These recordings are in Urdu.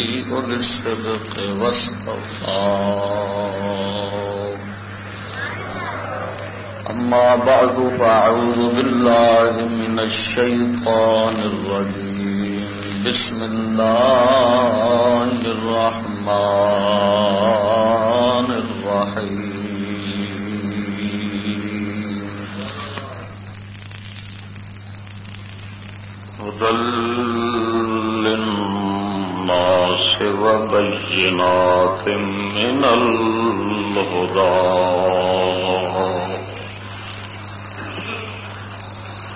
أولي الصدق والصفاء أما بعد فأعوذ بالله من الشيطان الرجيم. بسم الله الرحمن الرحيم. وبينات من الهدى.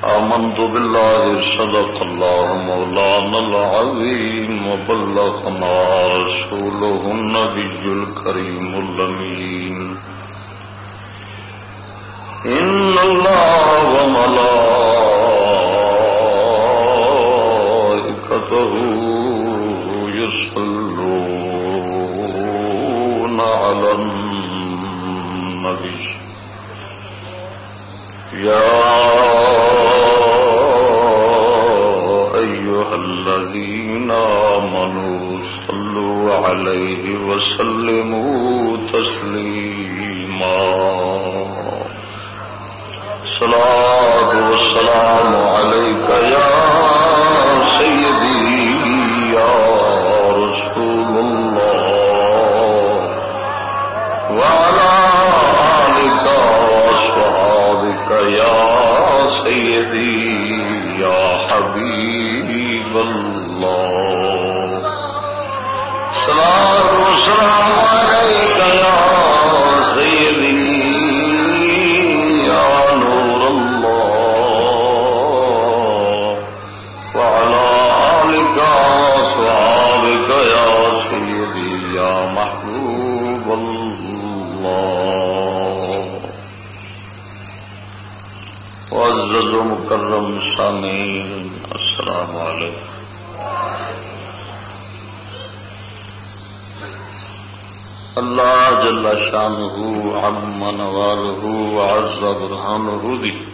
آمنت بالله، صدق الله مولانا العظيم وبلغنا رسوله النبي الكريم اللمين إن الله وملائكته يصلون على النبي. يا أيها الذين آمنوا صلوا عليه وسلموا تسليما. صلاة والسلام عليك يا سيدي يا حبيب الله صلاة والسلام عليك يا سيدي يا نور الله وعلى آلك يا سيدي يا محبوب الله معزز و مکرم سامعین، السلام علیکم۔ اللہ جل شانہ عم نوالہ وعز برہانہ دی۔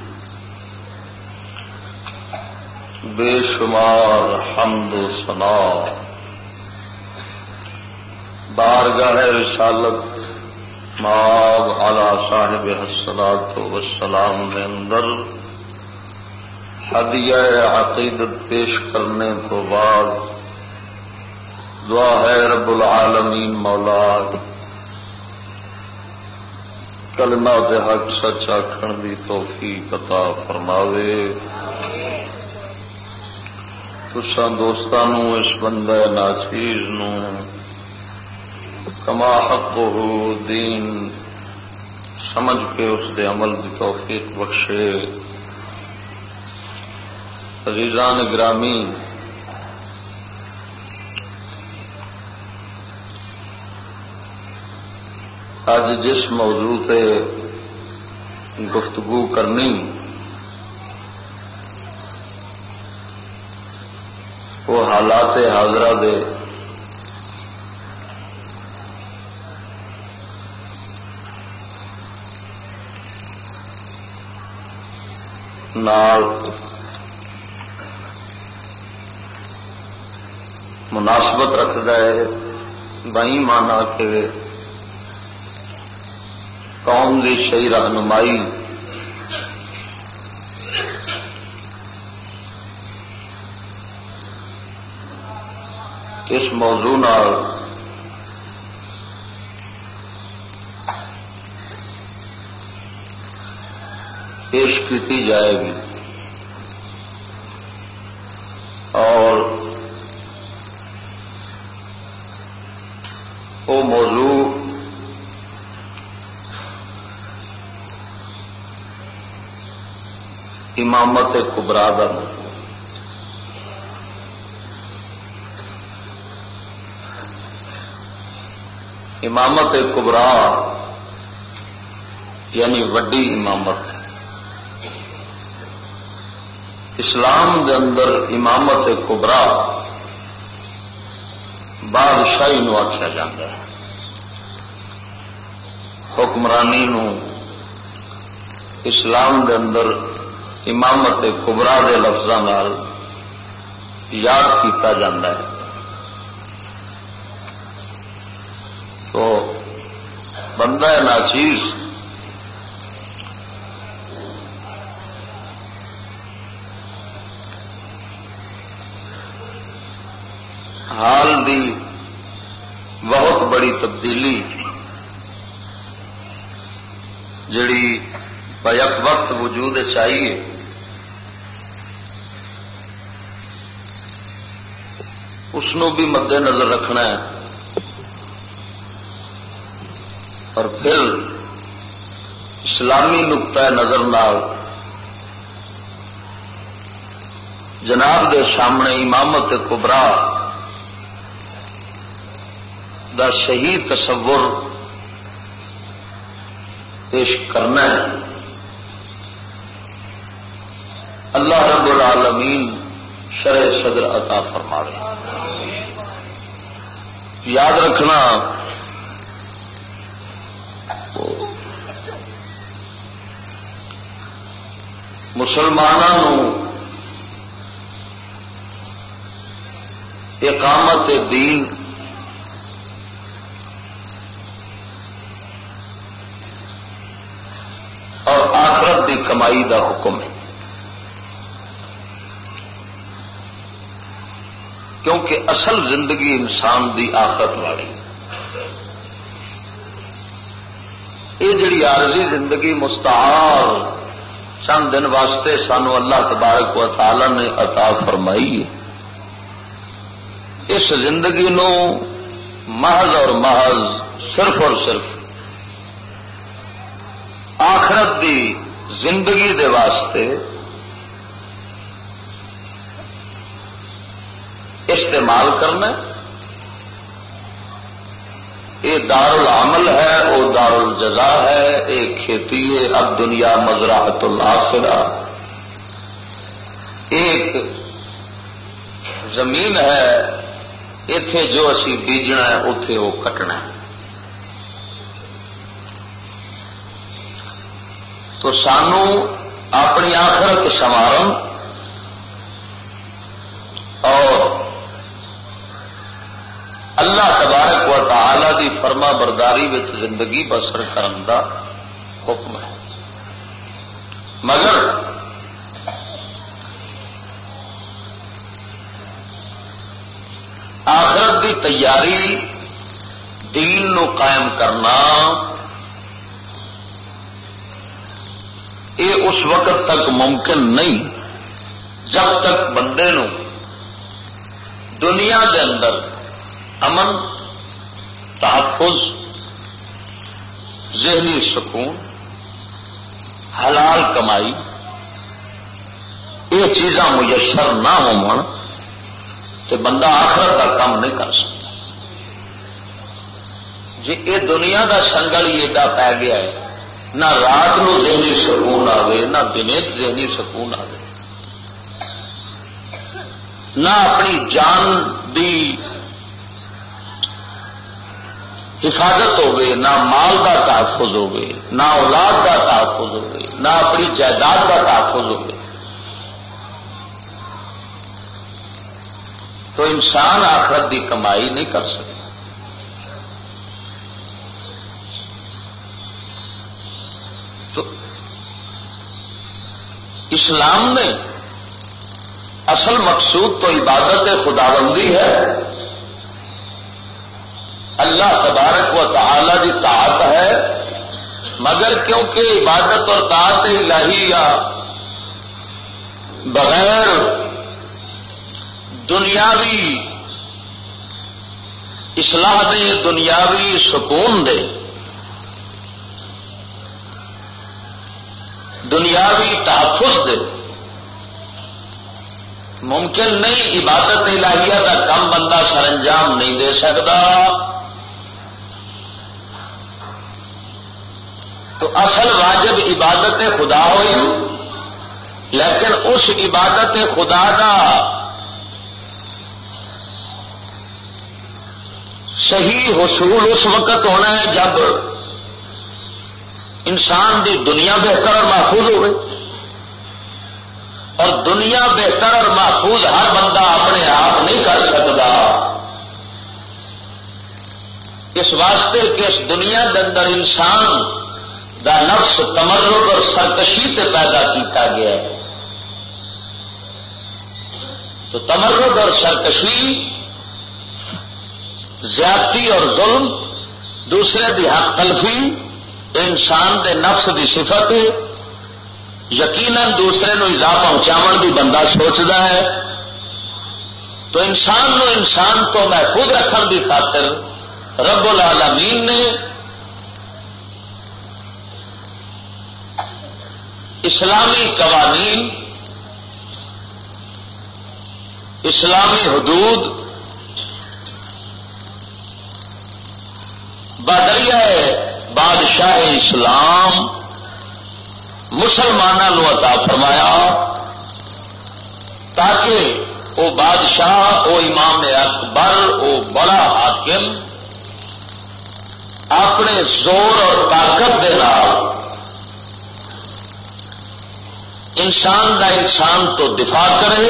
بے شمار حمد و ثنا۔ بارگاہ رسالت ماب علی صاحب حسنات وسلام میں اندر ہدیہ عقیدت پیش کرنے کو بعد دعا ہے رب العالمین مولا، کلمہ دے حق سچ آخر دی توفیق عطا فرماوے۔ تسا دوستان اس بندہ ناچیز کما حق ہو دین سمجھ کے اس دے عمل کی توفیق بخشے۔ عزیزان گرامی۔ اج جس موضوع تے گفتگو کرنی وہ حالات حاضرہ دے۔ نال مناسبت رکھتا ہے بائی مانا کہ قوم کی صحیح رہنمائی۔ اس موضوع نال پیش کی جائے گی اور وہ موضوع امامت کبرا کا موضوع امامت کبرا یعنی وڈی امامت اسلام دے اندر امامت کبرا بادشاہی آخیا جا حکمرانی نو اسلام دے اندر امامت کبرا کے لفظوں یاد کیتا جاندہ ہے۔ تو بندہ ناچیز۔ حال دی بہت بڑی تبدیلی جڑی بیک وقت وجود چاہیے۔ اس بھی مد نظر رکھنا ہے۔ اور پھر اسلامی نقطۂ نظر نال جناب دے سامنے امامت کبرا دا صحیح تصور پیش کرنا ہے۔ اللہ رب العالمین شرح صدر عطا فرما رہے ہیں۔ یاد رکھنا مسلمانوں اقامت دین کمائی دا حکم ہے۔ کیونکہ اصل زندگی انسان دی آخرت والی۔ یہ جڑی عارضی زندگی مستعار چند دن واسطے سانو اللہ تبارک و تعالی نے عطا فرمائی ہے۔ اس زندگی نو محض اور محض صرف اور صرف آخرت دی زندگی دے واسطے استعمال کرنا یہ دار العمل ہے، وہ دار الجزا ہے، یہ کھیتی ہے، اب دنیا مزراحت الآخرہ۔ ایک زمین ہے اتے جو اسی بیجنا ہے اتے وہ کٹنا ہے۔ تو سانو اپنی آخرت سوارن اور اللہ تبارک و تعالی دی فرما برداری زندگی بسر کرن دا حکم ہے۔ مگر آخرت دی تیاری دین نو قائم کرنا، یہ اس وقت تک ممکن نہیں، جب تک بندے نو دنیا دے اندر امن تحفظ، ذہنی سکون، حلال کمائی، یہ چیزاں میسر نہ ہو بندہ آخر کا کام نہیں کر سکتا۔ جی یہ دنیا کا سنگل ہی ایڈا پی گیا ہے، نہ رات نو ذہنی سکون آئے نہ دن ذہنی سکون آئے نہ اپنی جان دی حفاظت ہوگی نہ مال کا تحفظ ہوگی نہ اولاد کا تحفظ ہوگی نہ اپنی جائیداد کا تحفظ ہوگی تو انسان آخرت دی کمائی نہیں کر سکتا۔ اسلام نے اصل مقصود تو عبادت خداوندی ہے۔ اللہ تبارک و تعالی کی طاعت ہے، مگر کیونکہ عبادت اور طاعت الہی بغیر دنیاوی اصلاح دے، دنیاوی سکون دے، دنیاوی تحفظ دے، ممکن نہیں عبادت الہیہ کا کم بندہ سر انجام نہیں دے سکتا۔ تو اصل واجب عبادت خدا ہوئی۔ لیکن اس عبادت خدا کا صحیح حصول اس وقت ہونا ہے جب انسان دی دنیا بہتر اور محفوظ ہوئے۔ اور دنیا بہتر اور محفوظ ہر بندہ اپنے آپ نہیں کر سکتا۔ اس واسطے کہ اس دنیا کے اندر انسان دا نفس تمرد اور سرکشی تے پیدا کیتا گیا ہے۔ تو تمرد اور سرکشی، زیادتی اور ظلم، دوسرے دی حق تلفی، انسان دے نفس دی صفت، یقیناً دوسرے نو ایزا پہنچاو بھی بندہ سوچتا ہے۔ تو انسان نو انسان کو محفوظ رکھنے کی خاطر رب العالمین نے اسلامی قوانین، اسلامی حدود ہے بادشاہ اسلام مسلمانوں عطا فرمایا تاکہ وہ بادشاہ وہ امام اکبر وہ بڑا حاکم اپنے زور اور طاقت دے نال انسان کا انسان تو دفاع کرے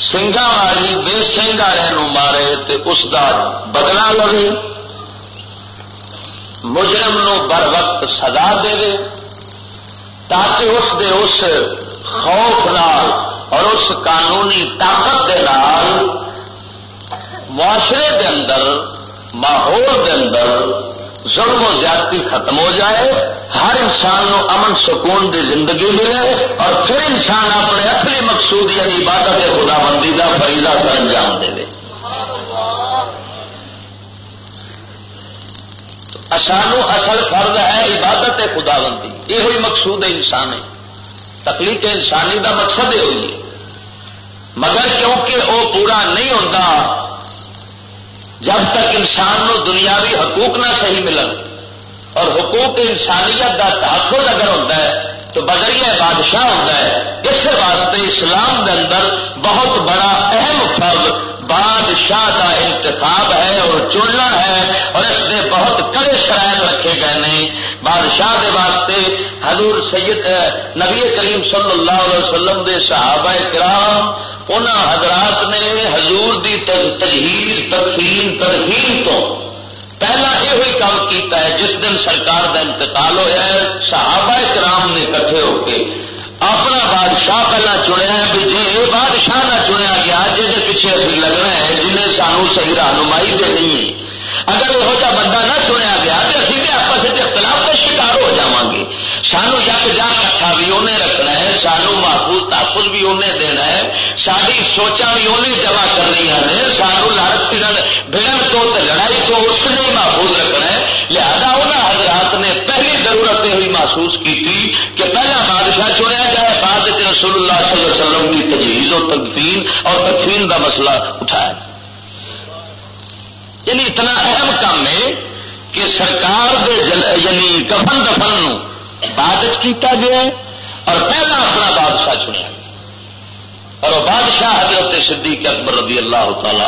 سنگا والی بے سنگ والے مارے تو اس کا بدلا لے مجرم نو بر وقت سزا دے، تاکہ اس دے اس خوف نال اور اس قانونی طاقت دے نال معاشرے دے اندر، ماحول دے اندر ظلم و زیادتی ختم ہو جائے، ہر انسان نو امن سکون دی زندگی ملے اور پھر انسان اپنے اصلی مقصود یعنی عبادت خدا بندی کا فریضہ سر انجام دے سانو اصل فرض ہے عبادت خدا بندی یہ ہوئی مقصود ہے انسان ہے۔ تکلیف انسانی کا مقصد یہ ہوئی مگر کیونکہ وہ پورا نہیں ہوتا جب تک انسان نو دنیاوی حقوق نہ صحیح ملن اور حقوق انسانیت کا تحفظ اگر ہوتا ہے تو بدریہ بادشاہ ہوتا ہے، اس واسطے اسلام کے اندر بہت بڑا اہم فرض بادشاہ کا انتخاب ہے اور چننا ہے اور اس نے بہت کڑے شرائط رکھے گئے ہیں بادشاہ کے واسطے حضور سید نبی کریم صلی اللہ علیہ وسلم دے صحابہ کرام ان حضرات نے حضور دی تجہیز، تدفین تدفین تو پہلا یہ کام کیتا ہے، جس دن سرکار کا انتقال ہوا ہے، صحابہ کرام نے کٹھے ہو کے اپنا بادشاہ پہلا چنیا ہے، بھی جی یہ بادشاہ نہ چنیا گیا جی پیچھے ابھی لگنا ہے، جنہیں سانو صحیح رہنمائی دینی۔ ہے اگر یہو جہ بندہ نہ چنیا گیا، تو ابھی بھی آپس اختلاف کا شکار ہو جا گے سانو یک جا کٹھا بھی انہیں رکھنا ہے، سانو محفوظ تحفظ بھی انہیں دینا ہے۔ ساری سوچا بھی انہیں جمع کرنی ہے سانو لڑک بڑن تو لڑائی تو اس نے محفوظ رکھنا ہے۔ لہذا انہوں حضرات نے پہلی ضرورت یہ محسوس کی تھی کہ پہلا بادشاہ چنیا جائے، بعد رسول اللہ صلی اللہ علیہ وسلم کی تجویز اور تدفین اور تدفین کا مسئلہ اٹھایا۔ یعنی اتنا اہم کام ہے کہ سرکار دے یعنی کفن دفن بعد کیتا گیا اور پہلا اپنا بادشاہ چنیا اور وہ بادشاہ حضرت صدیق اکبر رضی اللہ تعالی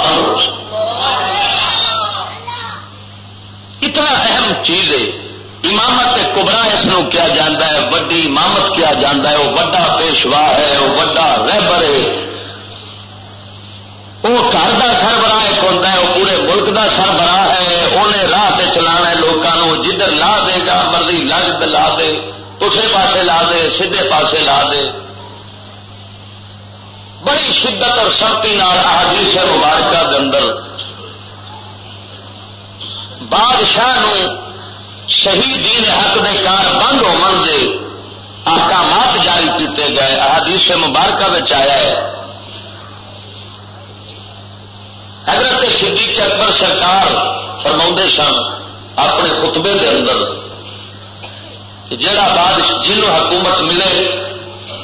اتنا اہم چیز ہے۔ امامت کبرا اس کیا جاتا ہے، وڈی امامت کیا جاتا ہے، وہ وڈا پیشوا ہے، وہ وڈا رہبر ہے۔ وہ گھر کا سربراہ ایک ہوتا ہے، وہ پورے ملک کا سربراہ ہے، انہیں راہ سے چلا لوگوں پٹھے پاسے لا دے سیدے پاسے لا دے۔ بڑی شدت اور سختی آدیش مبارکہ کے اندر بادشاہ صحیح دین حق دے کار بند ہو دے احکامات جاری کیتے گئے، احادیث مبارکہ آیا ہے۔ حضرت صدیق اکبر سرکار فرما سن اپنے خطبے کے اندر جڑا بعد جنوں حکومت ملے،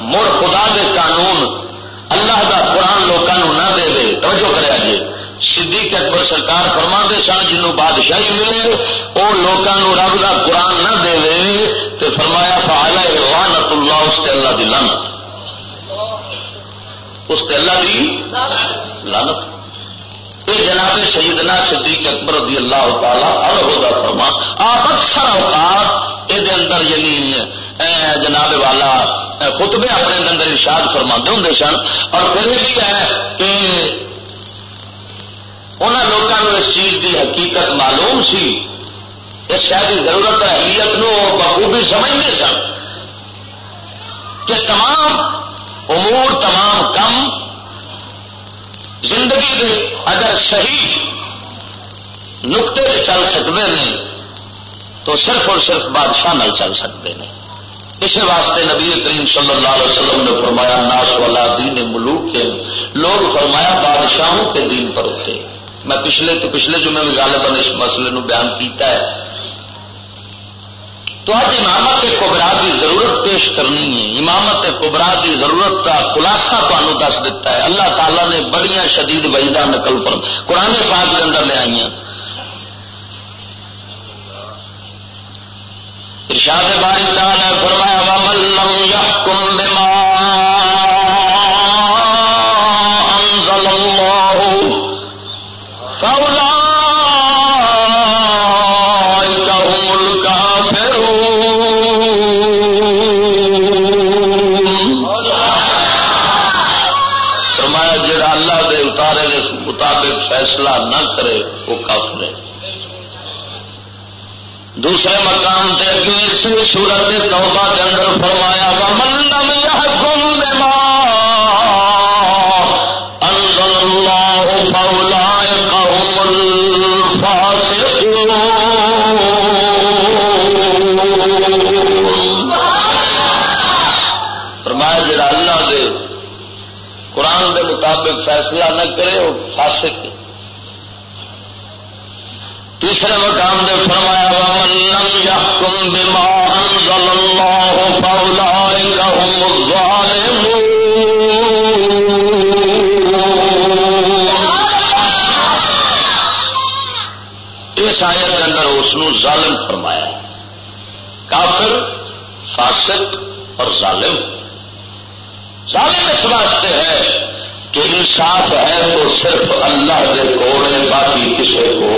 مڑ خدا دے قانون، اللہ کا قرآن لوگوں نہ دے دے، توجہ کرے جی صدیق اکبر سرکار فرما دے سن جنوں بادشاہی ملے وہ لوگوں رب کا قرآن نہ دے تو فرمایا فعلا لعنت اللہ اس تے اللہ دی لعنت۔ اس تے اللہ دی لعنت۔ یہ جناب سیدنا صدیق اکبر رضی اللہ تعالی عنہ فرما آپ اکثر اوقات یہ اندر یعنی جناب والا خطبے اپنے اندر ارشاد فرما ہوں سن، اور پھر یہ بھی ہے کہ انہوں لوگوں اس چیز کی حقیقت معلوم سی، اس شہر کی ضرورت اہلیت نو بخوبی سمجھتے سن کہ تمام امور تمام کم زندگی کے اگر صحیح نقطے چل سکتے ہیں، تو صرف اور صرف بادشاہ نہ چل سکتے ہیں۔ اس واسطے نبی کریم صلی اللہ علیہ وسلم نے فرمایا ناس والا دین ملوک کے۔ لوگ فرمایا، بادشاہوں کے دین پر ہوتے میں پچھلے تو پچھلے جو میں غالباً اس مسئلے نو بیان کیتا ہے۔ تو آج امامت کبرا کی ضرورت پیش کرنی ہے۔ امامت کبرا کی ضرورت کا خلاصہ تمہیں دس دیتا ہے۔ اللہ تعالیٰ نے بڑی شدید وجدہ نقل پر قرآن پاک کے اندر لے آئی ہیں ارشاد باری تعالی فرمایا، ومن لم يحكم دوسرے مقام تے اگلی سورت توبہ کے اندر فرمایا گا منڈم یا گم انزل اللہ فولا قوم فرمایا، جڑا اللہ دے قرآن دے مطابق فیصلہ نہ کرے، وہ فاسق تیسرے مقام دے فرمایا، ومن لم يحكم بما انزل الله فاولئك هم الظالمون۔ اس آیت کے اندر اس ظالم فرمایا۔ کافر، فاسق اور ظالم۔ ظالم اس واسطے ہے کہ انصاف ہے تو صرف اللہ دے کول ہے باقی کسی کول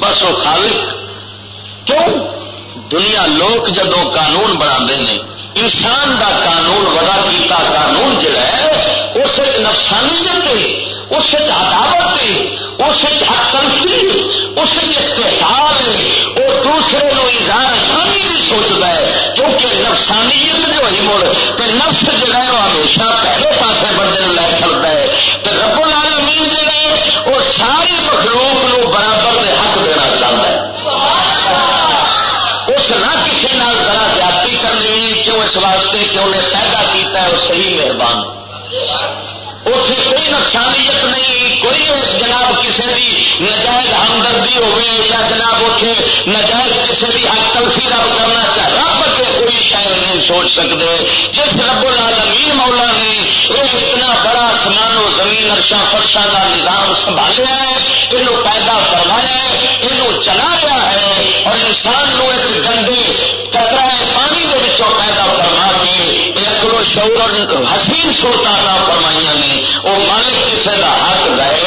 بس وہ خالق کیوں دنیا لوگ جدو قانون بنا ہیں انسان دا قانون ودا کیتا، قانون جڑا ہے، اس نفسانیت اس عداوت اس حق تنفی اس استحصال ہے وہ دوسرے نو اظہار خانی نہیں سوچتا ہے، کیونکہ نفسانیت جو ہوئی مڑ تو نفس جڑا ہے، وہ ہمیشہ پہلے پاسے بندے لے چلتا ہے کوئی نقصانیت نہیں، کوئی جناب کسی بھی نجائز ہمدردی ہوگی یا جناب اتنے نجائز کسی بھی حق تلفی رب کرنا چاہے، رب کے کوئی شاید نہیں سوچ سکتے جس رب العالمین مولا نے یہ اتنا بڑا آسمان و زمین ارشا فرشا کا نظام سنبھالیا ہے یہ پیدا کروایا ہے یہ چلا رہا ہے اور انسان نو ایک گندے کترا پانی کے پیدا کروا کے اکلو شعور حسین سوتا فرمائیاں نے وہ مالک کسی کا حق گئے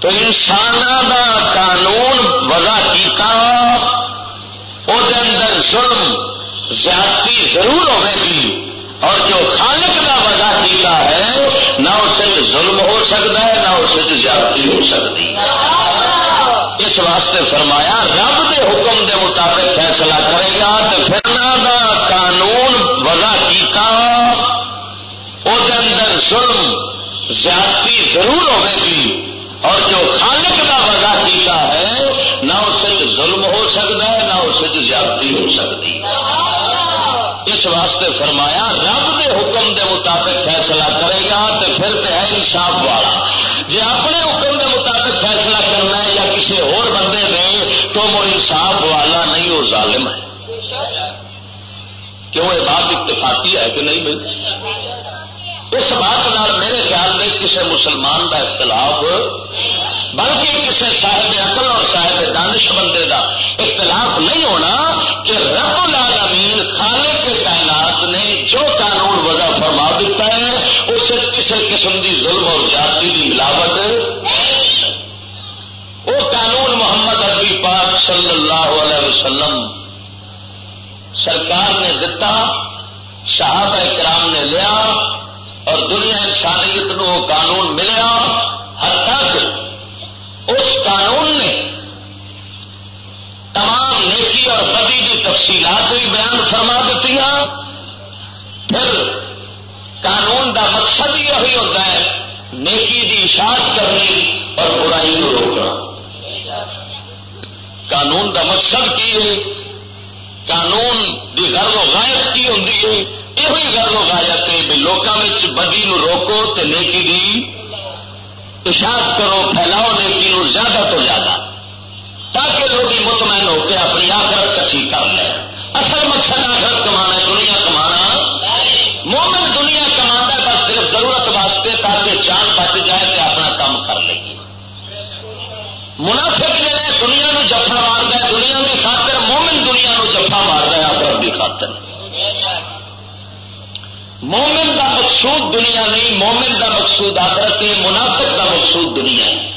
تو انسان کا قانون وضع کیتا وہ اندر ظلم زیادتی ضرور ہوے گی، اور جو خالق کا وضع کیتا ہے، نہ اسے ظلم ہو سکتا ہے، نہ اسے زیادتی ہو سکتی۔ اس واسطے فرمایا، رب دے حکم دے مطابق فیصلہ کرے گا تو پھر نہ قانون وضع کیتا وہ اندر ظلم زیادتی ضرور ہوے گی۔ اور جو خالق کا وضع کیتا ہے، نہ اسے ظلم ہو سکتا ہے، نہ اسے زیادتی ہو سکتی اس واسطے فرمایا، رب دے حکم دے مطابق فیصلہ کرے گا تو پھر تو ہے انصاف والا۔ جی اپنے حکم دے مطابق فیصلہ کرنا ہے یا کسی اور بندے نے تو وہ انصاف والا نہیں، وہ ظالم ہے۔ کیوں؟ یہ بات اتفاقی ہے کہ نہیں بھائی؟ اس بات میرے خیال میں کسی مسلمان کا اختلاف بلکہ کسی صاحب عقل اور صاحب دانش بندے کا اختلاف نہیں ہونا کہ رب العالمین خالے کے کائنات نے جو قانون وضع فرما دیتا ہے، اسے کسی قسم کی ظلم اور جاتی کی ملاوٹ وہ قانون محمد ربی پاک صلی اللہ علیہ وسلم سرکار نے دتا، صحابہ کرام نے لیا اور دنیا انسانیت نو قانون ملیا۔ حد تک اس قانون نے تمام نیکی اور بدی کی تفصیلات بھی بیان فرما دیتی پھر قانون دا مقصد ہی یہی ہوتا ہے، نیکی کی اشاعت کرنی اور برائی کو روکنا۔ قانون دا مقصد کی ہے؟ قانون کی غرض و غائب کی ہوں یہ گل غایت ہے بھی لوگوں بدی نو روکو تے نیکی دی اشاعت کرو، پھیلاؤ نیکی نو زیادہ تو زیادہ۔ تاکہ لوگ مطمئن ہو کے اپنی آخرت کٹھی کر لیں۔ اصل مقصد آخرت کمانا دنیا کمانا۔ مومن دنیا کما بس صرف ضرورت واسطے تاکہ جان بچ جائے تو اپنا کام کر لے۔ گی منافق جہاں دنیا نو جفا مارتا ہے، دنیا کی خاطر مومن دنیا نو جفا مارتا ہے آخرت کی خاطر۔ مومن کا مقصود دنیا نہیں، مومن کا مقصود آخرت ہے منافق کا مقصود دنیا ہے۔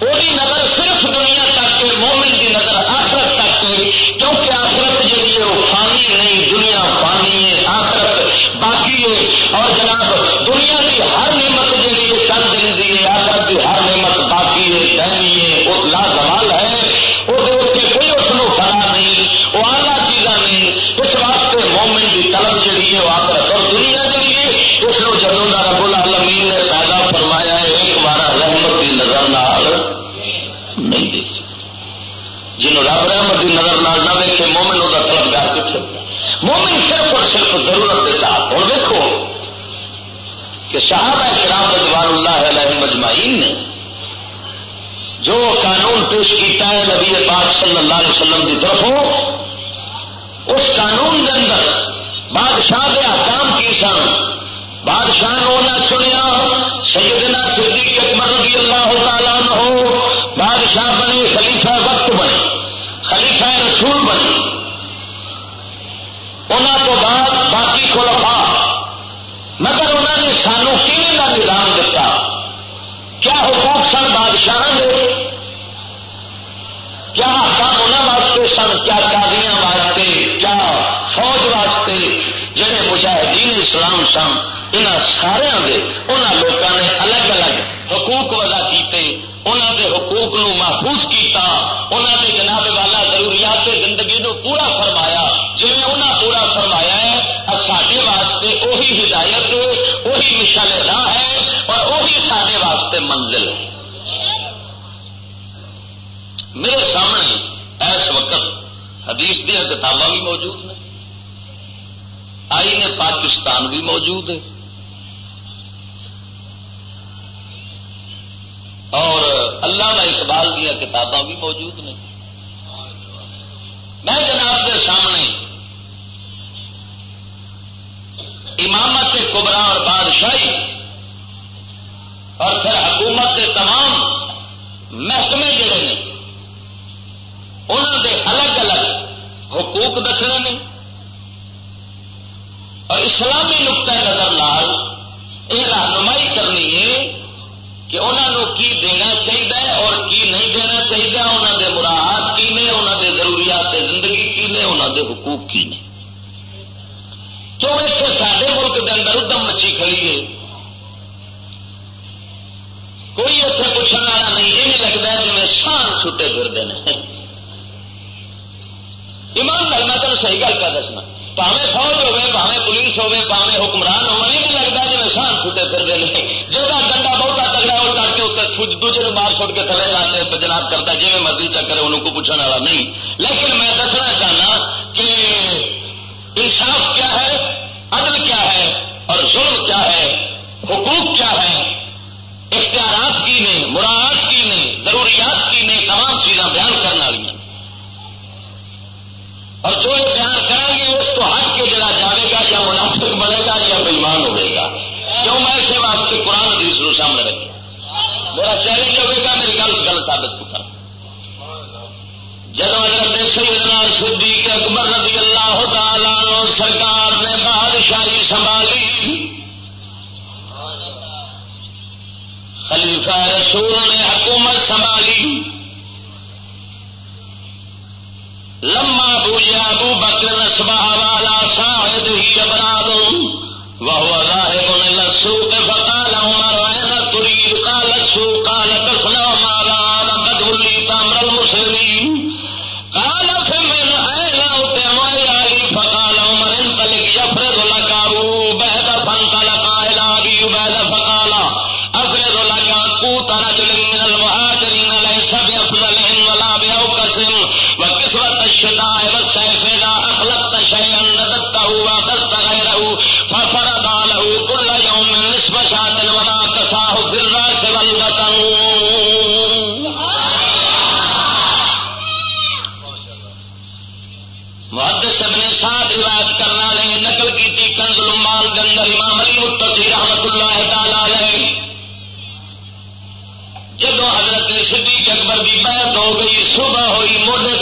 وہی نظر صرف دنیا تک ہے، مومن کی نظر آخرت تک ہے، کیونکہ آخرت جی ہے وہ فانی نہیں، دنیا فانی ہے، آخرت باقی ہے۔ اور جناب، دنیا کی ہر نعمت جی ہے چند دن دی ہے، آخرت کی ہر نعمت باقی ہے دینی ہے وہ لا سوال ہے وہ کوئی اس کو فلا نہیں وہ آلہ چیزاں نہیں اس واسطے مومن کی طلب جی ہے وہ آخرت اور دنیا جی ہے اس کو جدوں کا رب العالمین نے پیدا فرمایا ہے ایک بار رحمت کی نظر نال نہیں دیکھی جنہوں رب رحمت کی نظر نال نہ دیکھے مومن وہ طلبگار کتنے مومن صرف اور صرف ضرورت دیتا اور دیکھو کہ صحابہ کرام رضوان اللہ علیہ مجمعین نے جو قانون پیش کیتا ہے نبی پاک صلی اللہ علیہ وسلم کی طرفوں، اس قانون کے اندر بادشاہ کے حکام کی سن بادشاہ نے چنیا، سیدنا صدیق اکبر رضی اللہ تعالیٰ ہو بادشاہ بنے خلیفہ وقت بنے خلیفہ رسول بنے تو بعد باقی خلفا مگر انہوں نے سانو کیون کا نظام دیتا کیا حقوق سن بادشاہ دے؟ کیا کام انہوں واسطے سن؟ کیا قاضیاں واسطے؟ کیا فوج واسطے؟ جڑے مجاہدین اسلام سن یہاں سارے لوگوں نے الگ الگ حقوق وضع کیتے انہوں دے حقوق نو محفوظ کیتا انہوں دے جناب والا ضروریات زندگی نو پورا فرمایا جی انہیں پورا فرمایا ہے سارے واسطے وہی ہدایت وہی راہ ہے اور وہی سارے واسطے منزل ہے۔ میرے سامنے اس وقت حدیث دیا کتاباں بھی موجود ہیں۔ آئی نے پاکستان بھی موجود ہے۔ اور اللہ کا اقبال دیا کتاباں بھی موجود نے میں جناب کے سامنے امامت کبرا اور بادشاہی اور پھر حکومت کے تمام محکمے جڑے نے انہوں کے الگ الگ حقوق دسنے نے۔ اور اسلامی نقطۂ نظر لال، یہ رہنمائی کرنی ہے کہ انہوں کی دینا چاہیے اور کی نہیں دینا چاہیے انہوں دے مراحت کی نے انہوں دے ضروریات زندگی کی نے انہوں دے حقوق کی نے۔ سارے ملک کے اندر ادم مچی کھڑی ہے۔ کوئی اتنے پوچھنے والا نہیں، یہ نہیں لگتا جی سان چھٹے پھرتے ہیں۔ ایمان میں تمہیں صحیح گل کر دسنا۔ پاوے فوج ہوے پاوے پولیس ہوے پاوے حکمران ہو نہیں لگتا جی سان چھٹے پھرتے ہیں۔ جہاں ڈنڈا بہت تگڑا وہ کر کے اتنے دوجے مار چھوڑ کے تھلے لاتے جناب کرتا جی میں مرضی چکر انہوں کو پوچھنے والا نہیں۔ لیکن میں دسنا چاہنا کہ انصاف اور ظلم کیا ہے؟ حقوق کیا ہے اختیارات کی نے مراعات کی نے ضروریات کی نے تمام چیزاں بیان کرنے والی اور جو بیان کریں گے، اس کو ہٹ کے جلا جائے گا، یا منافق بنے گا، یا بےمان ہوئے گا۔ کیوں میں اسے واسطے قرآن حدیث کو سامنے رکھے میرا چیلنج ہوئے گا، میری گل غلط ثابت کر جب حضرت سیدنا صدیق اکبر رضی اللہ تعالیٰ سرکار نے بادشاہی سنبھالی۔ علی رسول نے حکومت سنبھالی۔ لما بوجا ابو بکر نسبہ والا ساحد ہی ابراد وهو ذاهب الى السوق فقال عمر گئی صبح ہوئی مڈ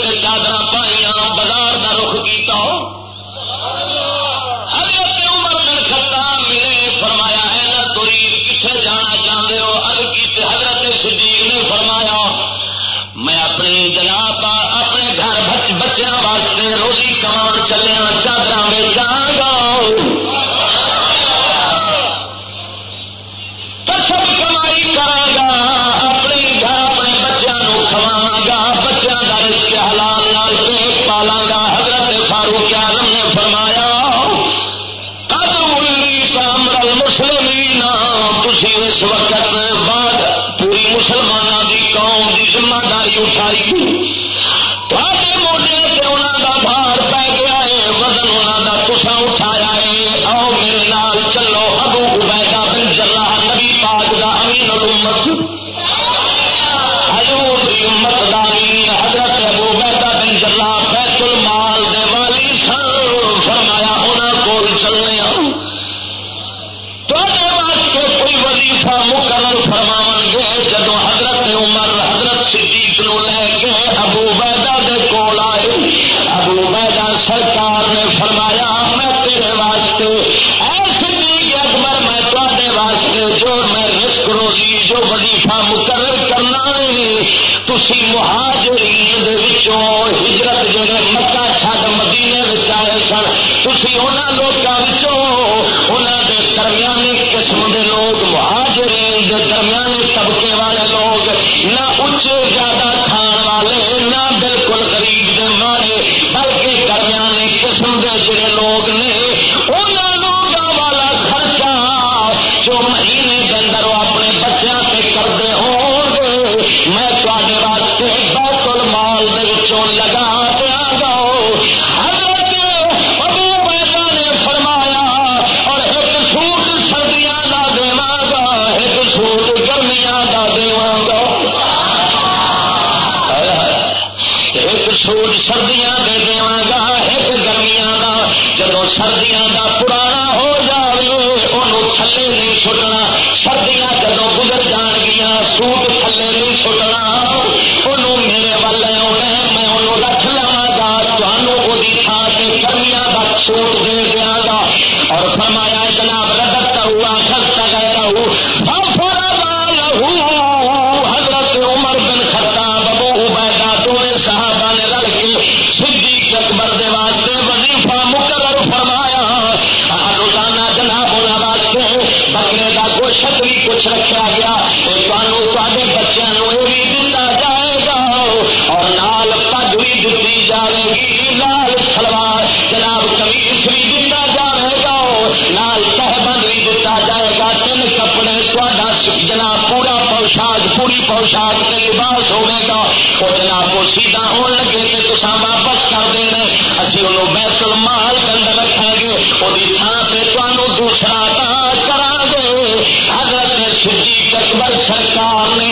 لباس ہوے گا وہ جناب کو سیدھا ہون لگے تو تصا واپس کر دیں گے اسی انہوں بیت المال کے اندر رکھیں گے وہی تھان سے تمہوں دوسرا عطا کرا گے حضرت سی اکبر سرکار نے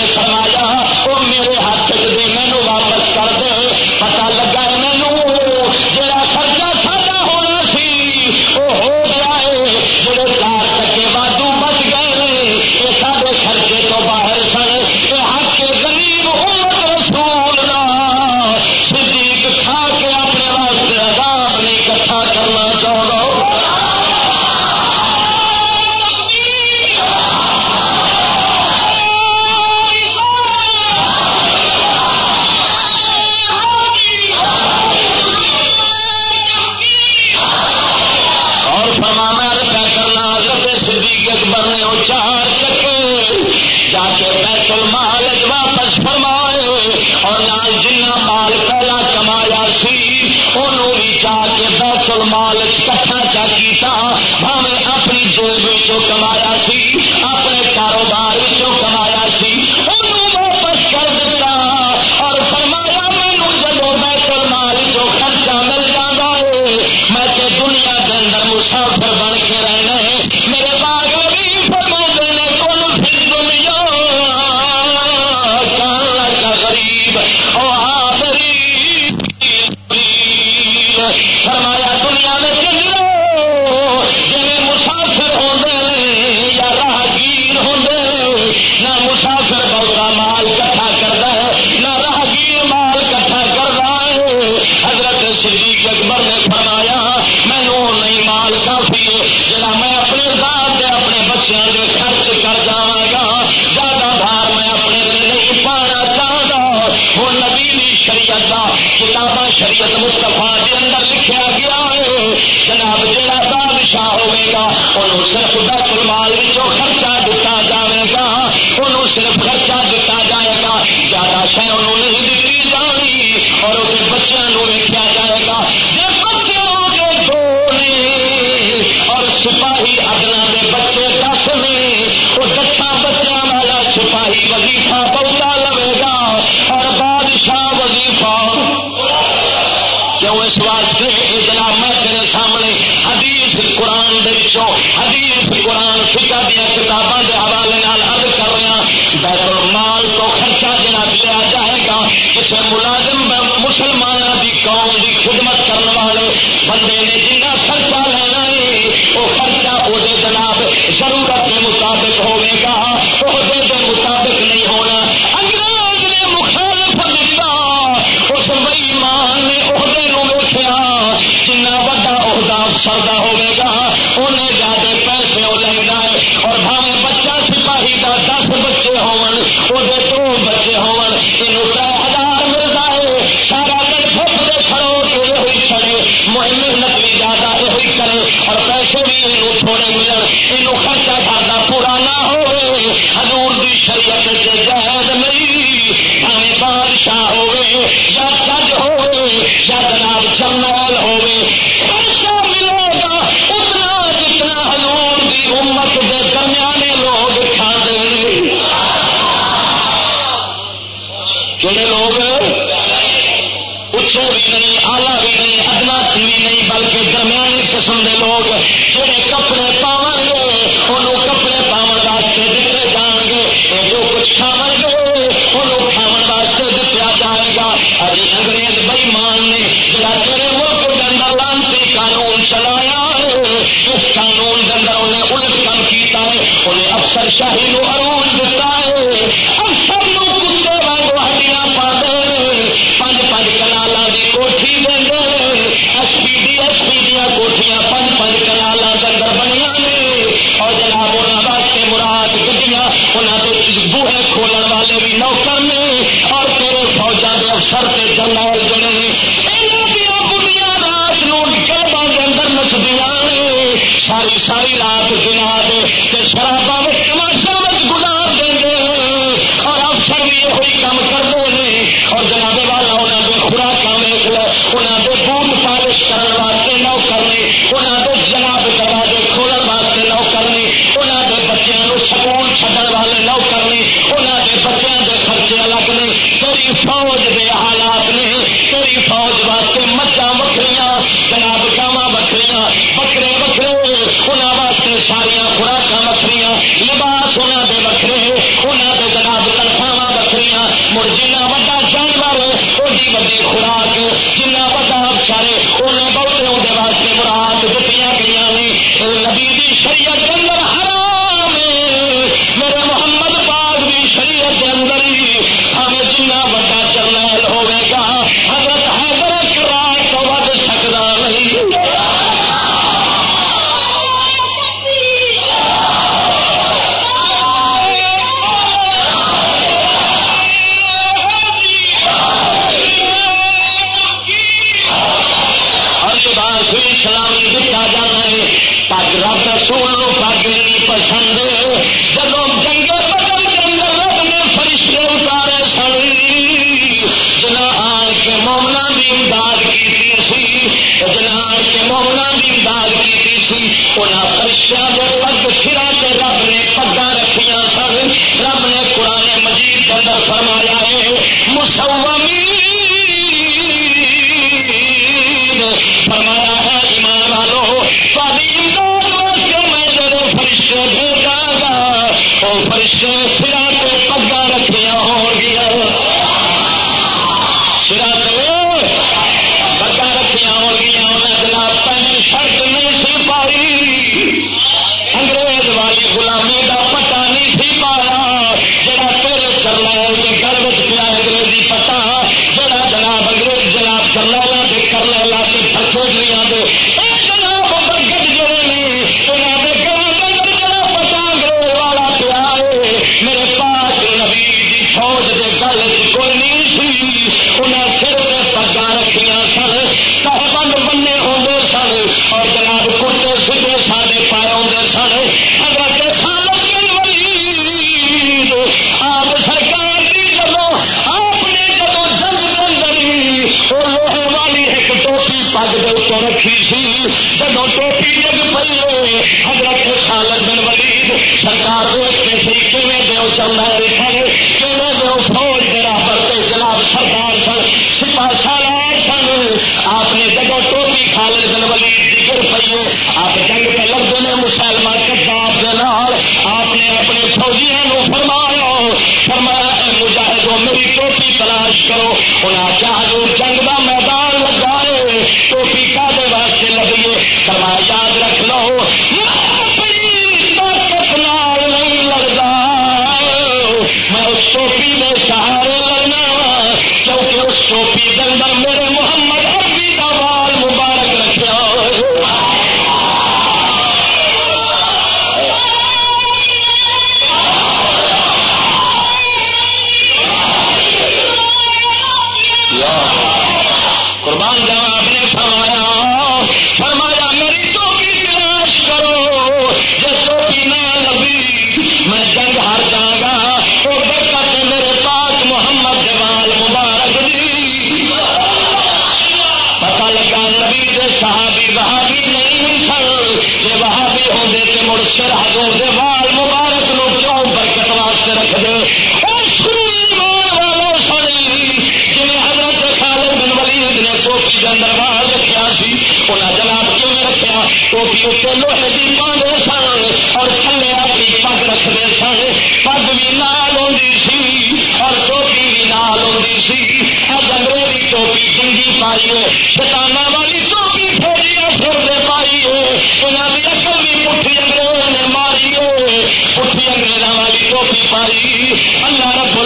شاہی بٹھایا سی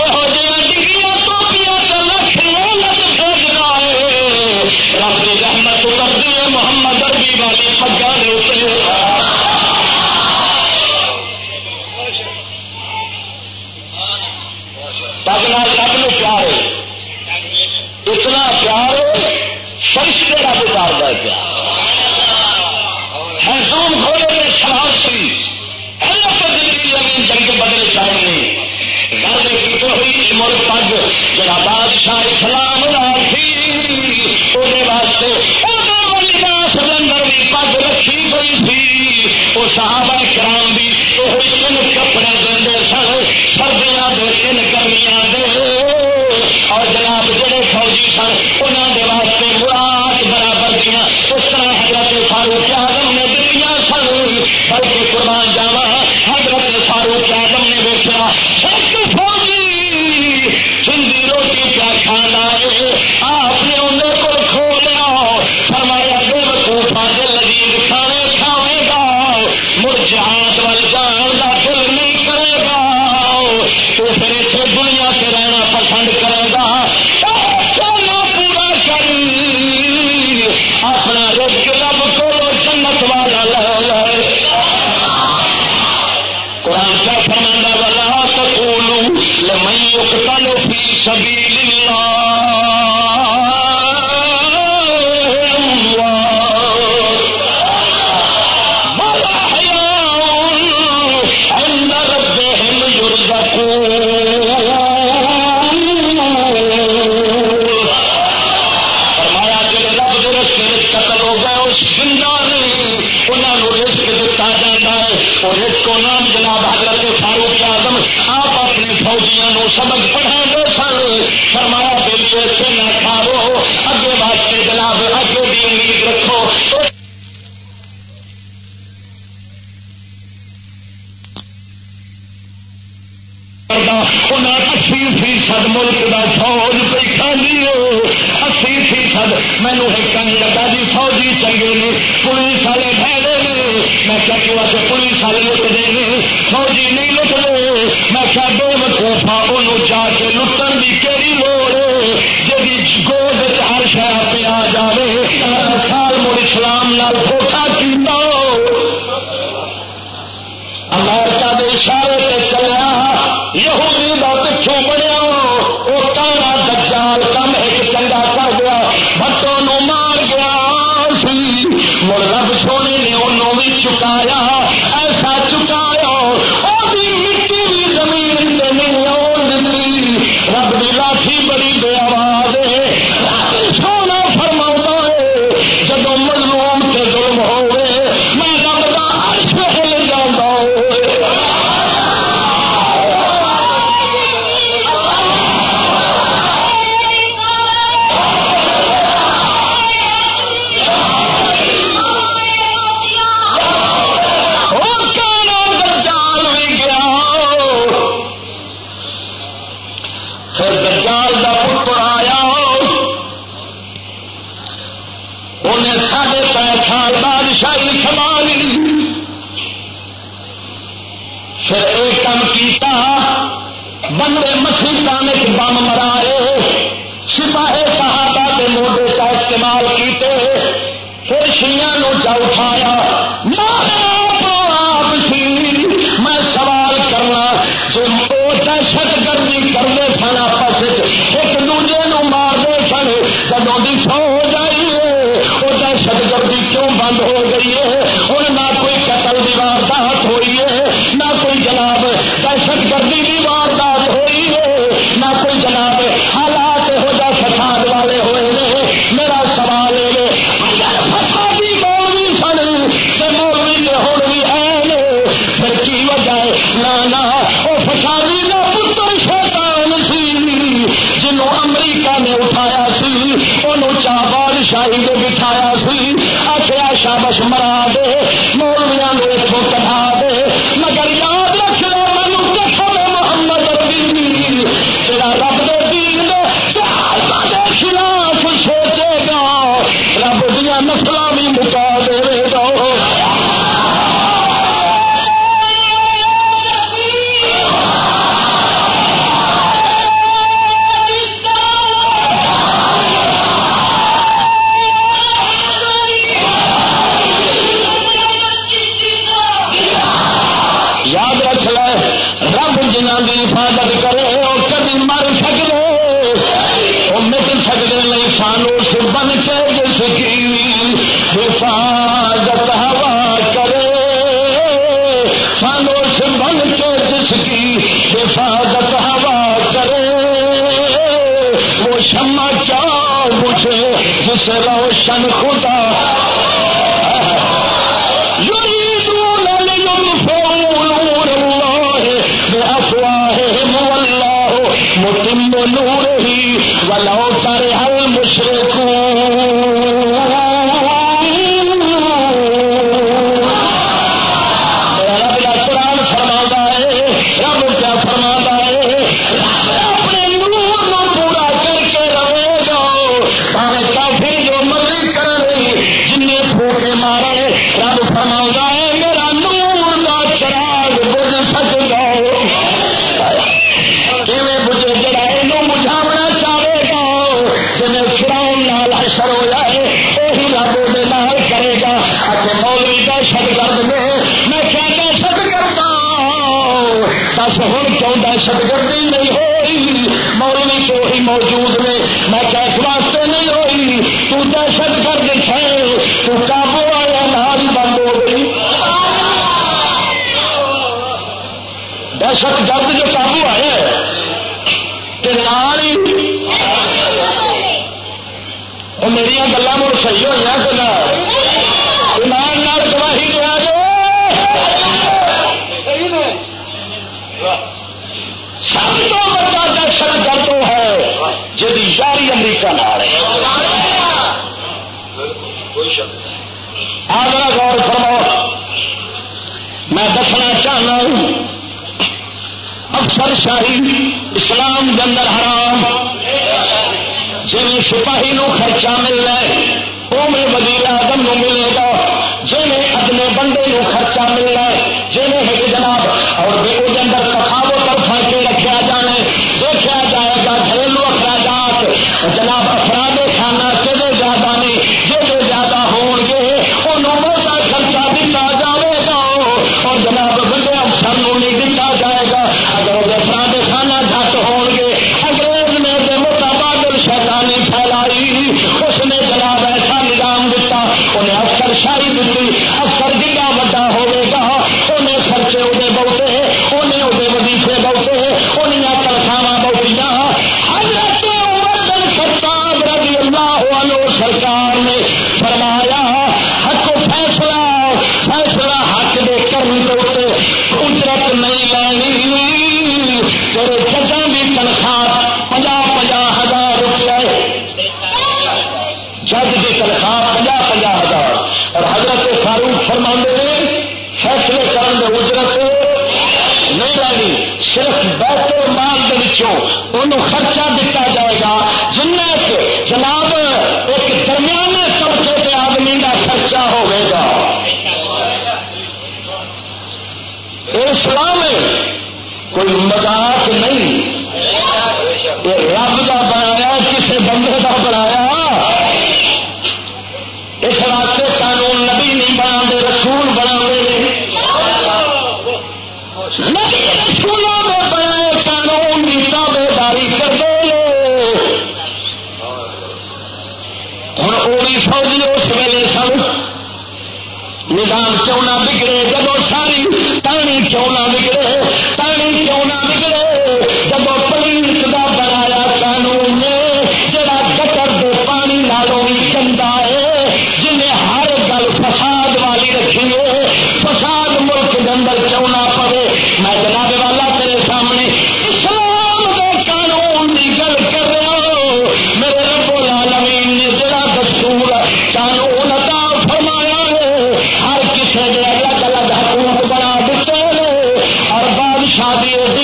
آخیا شابش مرا بھی امریکہ نال ہے آدھا غور فرماؤ۔ میں دسنا چاہنا ہوں، افسر شاہی اسلام گندر حرام جی سپاہی نو خرچہ مل رہا ہے وہ میں وزیر اعظم ملے گا جی ادنے بندے نو خرچہ مل رہا ہے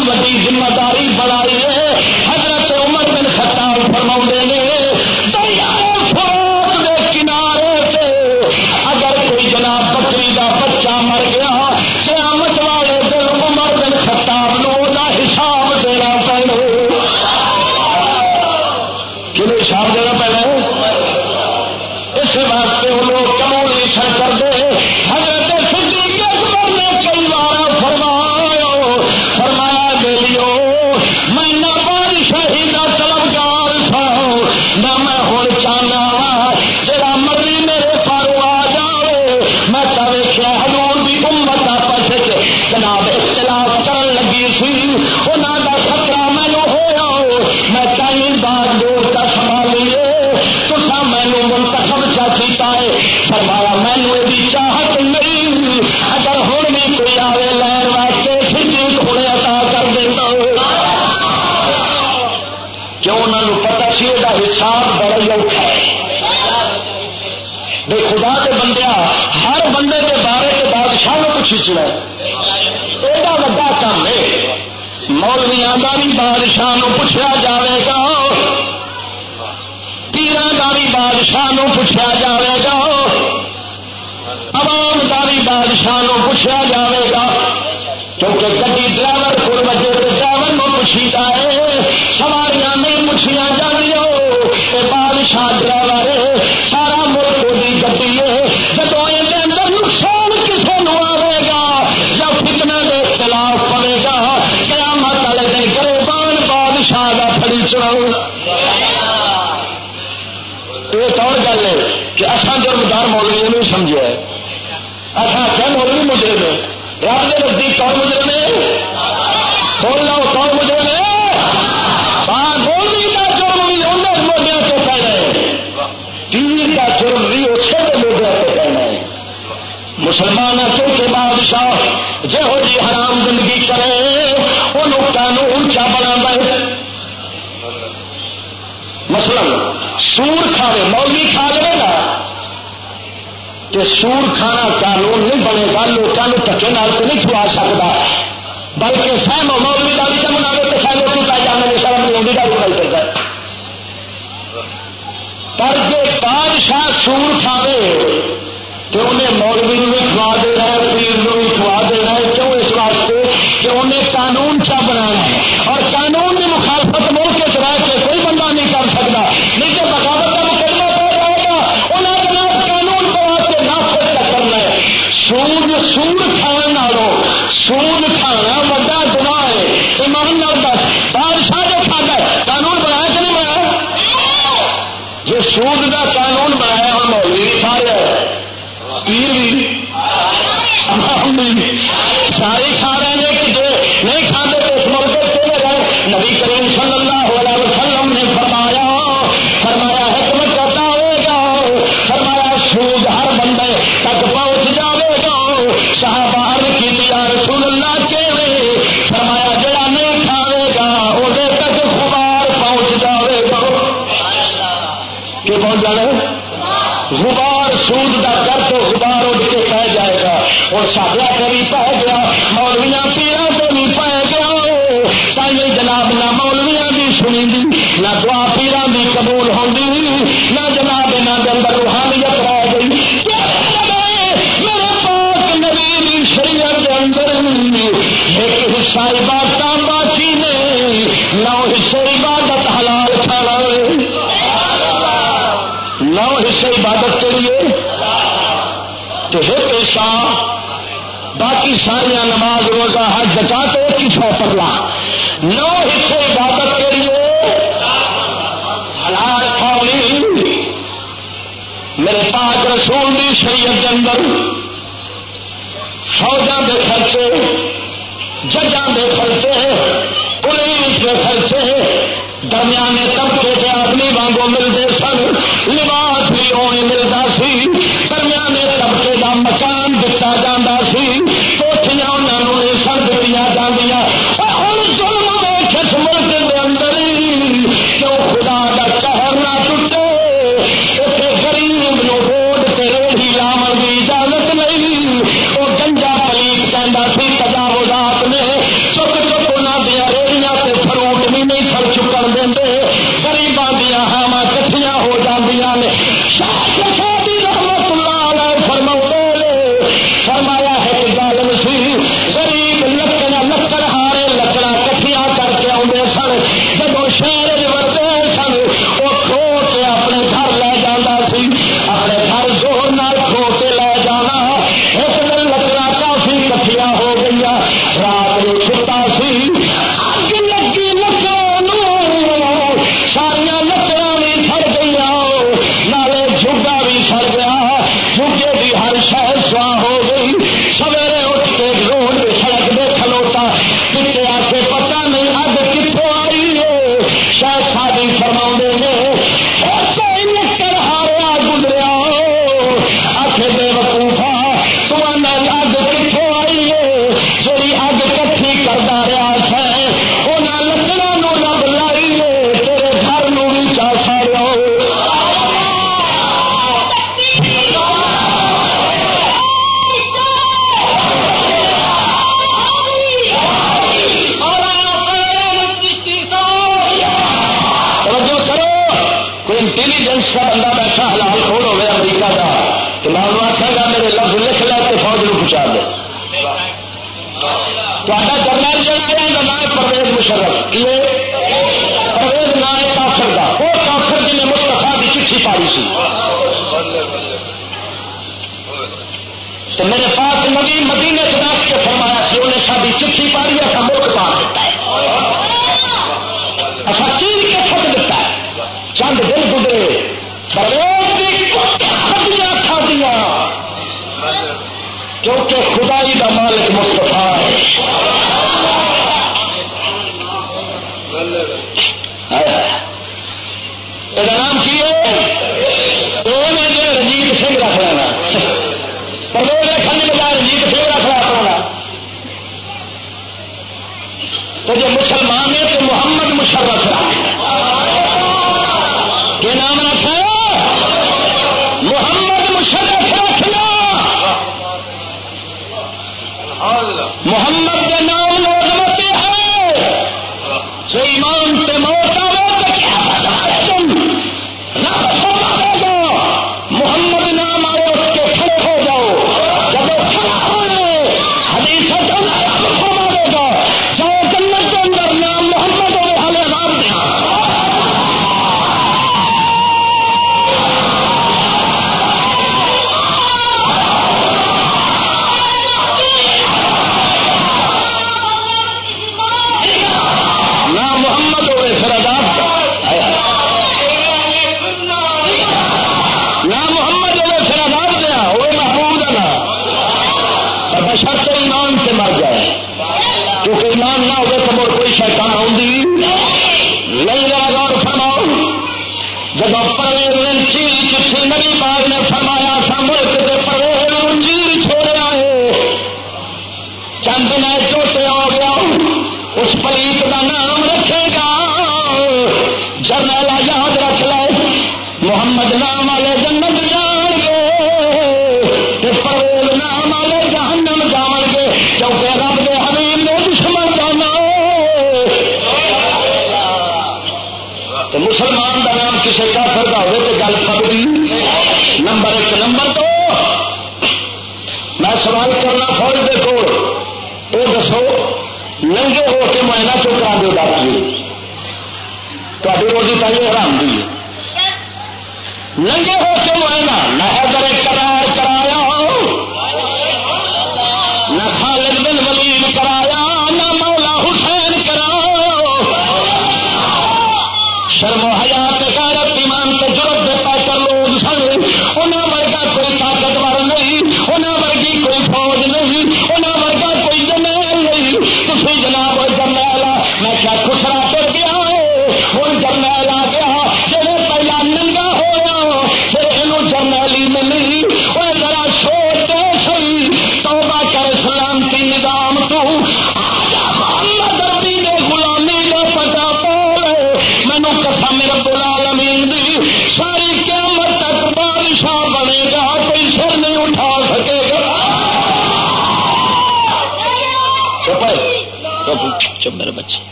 بڑی وڈی ذمہ داری بنائی ہے پوچھا جائے گا عوام کا بھی بادشاہ پوچھا جائے گا۔ کیونکہ کبھی ڈرائیور کو بجے تو ڈرائیور کو پوچھی ہے، سواریاں نہیں پوچھیاں جائیں بادشاہ ڈرائیور سن لو تو مجھے کا جرم انہیں کا جرم اسے پہنا کے بادشاہ جہو جی حرام زندگی کرے، انہوں قانون اونچا بنا مسلم سور کھاوے مولی کھا لے گا۔ کہ سور کھانا قانون نہیں بنے گا لوگوں کو دکے نال تو نہیں چھوا سکتا بلکہ سہ مولوی کا بھی چمنا تو سہم کی پہ جانے شرم مولوی کا بھی کرتا ہے۔ پر جی بادشاہ سور کھاوے تو انہیں مولوی نے کھوا دے۔ ساریاں نماز روزہ حج زکات ایک ہی سو لا۔ نو حصے عبادت کے لیے حلال قولی۔ میرے پاک رسول دی شریعت کے اندر فوجوں کے خرچے، ججاں کے خرچے، پولیس کے خرچے، درمیانے طبقے کے آدمی وانگوں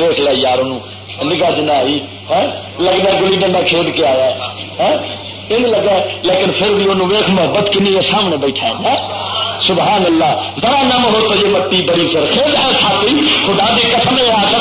ویخ لیا یار نگاہ جنا آئی لگتا گلی ڈنڈا کھیل کے آیا یہ لگا لیکن پھر بھی انہوں ویخ محبت کنی ہے سامنے بیٹھا ہے سبحان اللہ ذرا نم ہو تو یہ متی بڑی سر خدا خدا دی قسم ہے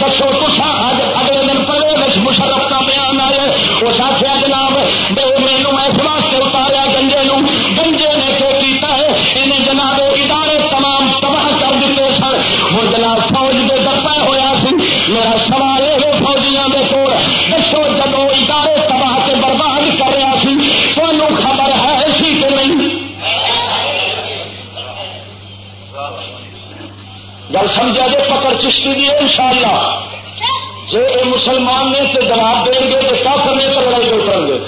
کہ دسو کسا اگلے دن پڑے مشرف کا بیان آئے۔ اس آخیا جناب، بے مینو اس واسطے اتاریا گنجے نو گنجے نے کیوں کیتا ہے؟ انہیں جناب ادارے تمام تباہ کر دیتے سن۔ ہوں جناب فوج دے درپے ہوا سی۔ میرا سوال ہے فوجیاں دے کو دسو جب ادارے تباہ کے برباد کر رہا سی تو خبر گل سمجھا جائے؟ چشتی دی ان شاء اللہ جی یہ مسلمان نے تو جواب دیں گے تو کافر نے تو لڑائی اتر گے۔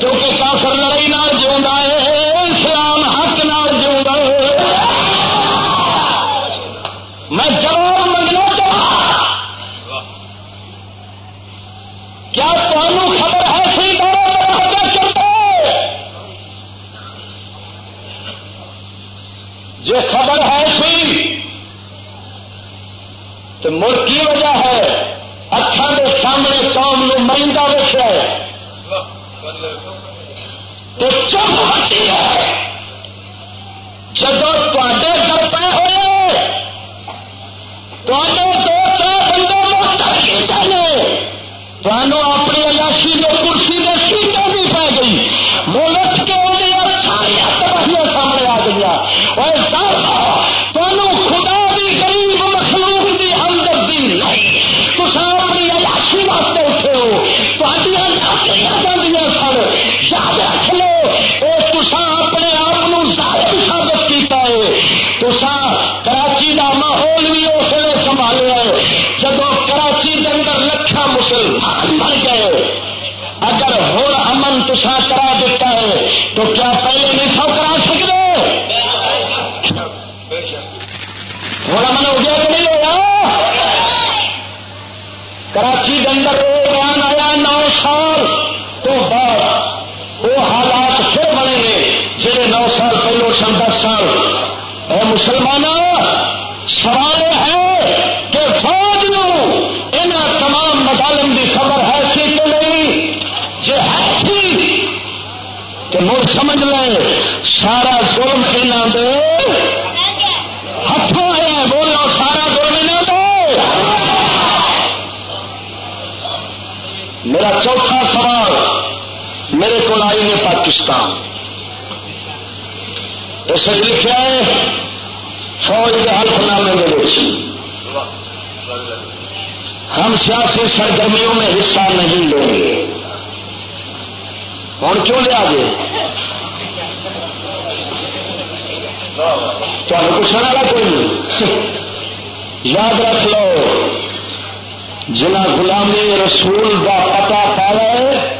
کیونکہ کافر لڑائی نہ جیوا جیوا ہے اسے لکھا ہے؟ فوج کے حلف نامے کے ہم سیاسی سرگرمیوں میں حصہ نہیں لیں گے۔ ہوں کیوں لیا گے تمہیں پوچھنے والا کوئی نہیں؟ یاد رکھ لو جنا غلامی رسول کا پتا پا رہا ہے۔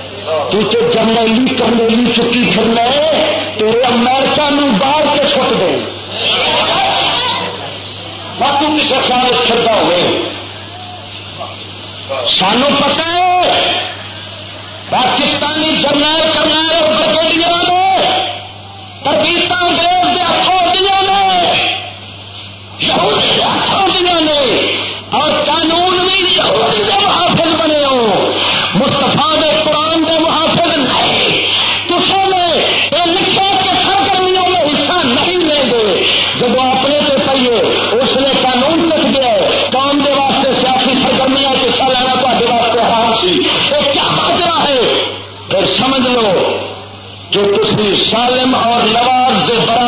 تو جرنیلی کرنے لی چکی پھرنا ہے تیرے امریکہ نو باہر دیں باقی کسی خیال چڑھتا ہو سان پتا ہے، پاکستانی جرنل کرنل اور نے تربیت انگریز کے ہاتھوں دیا نے، یہودی ہاتھوں دیا نے، اور قانون بھی یہودی کے بھی سالم اور نواز دے برابر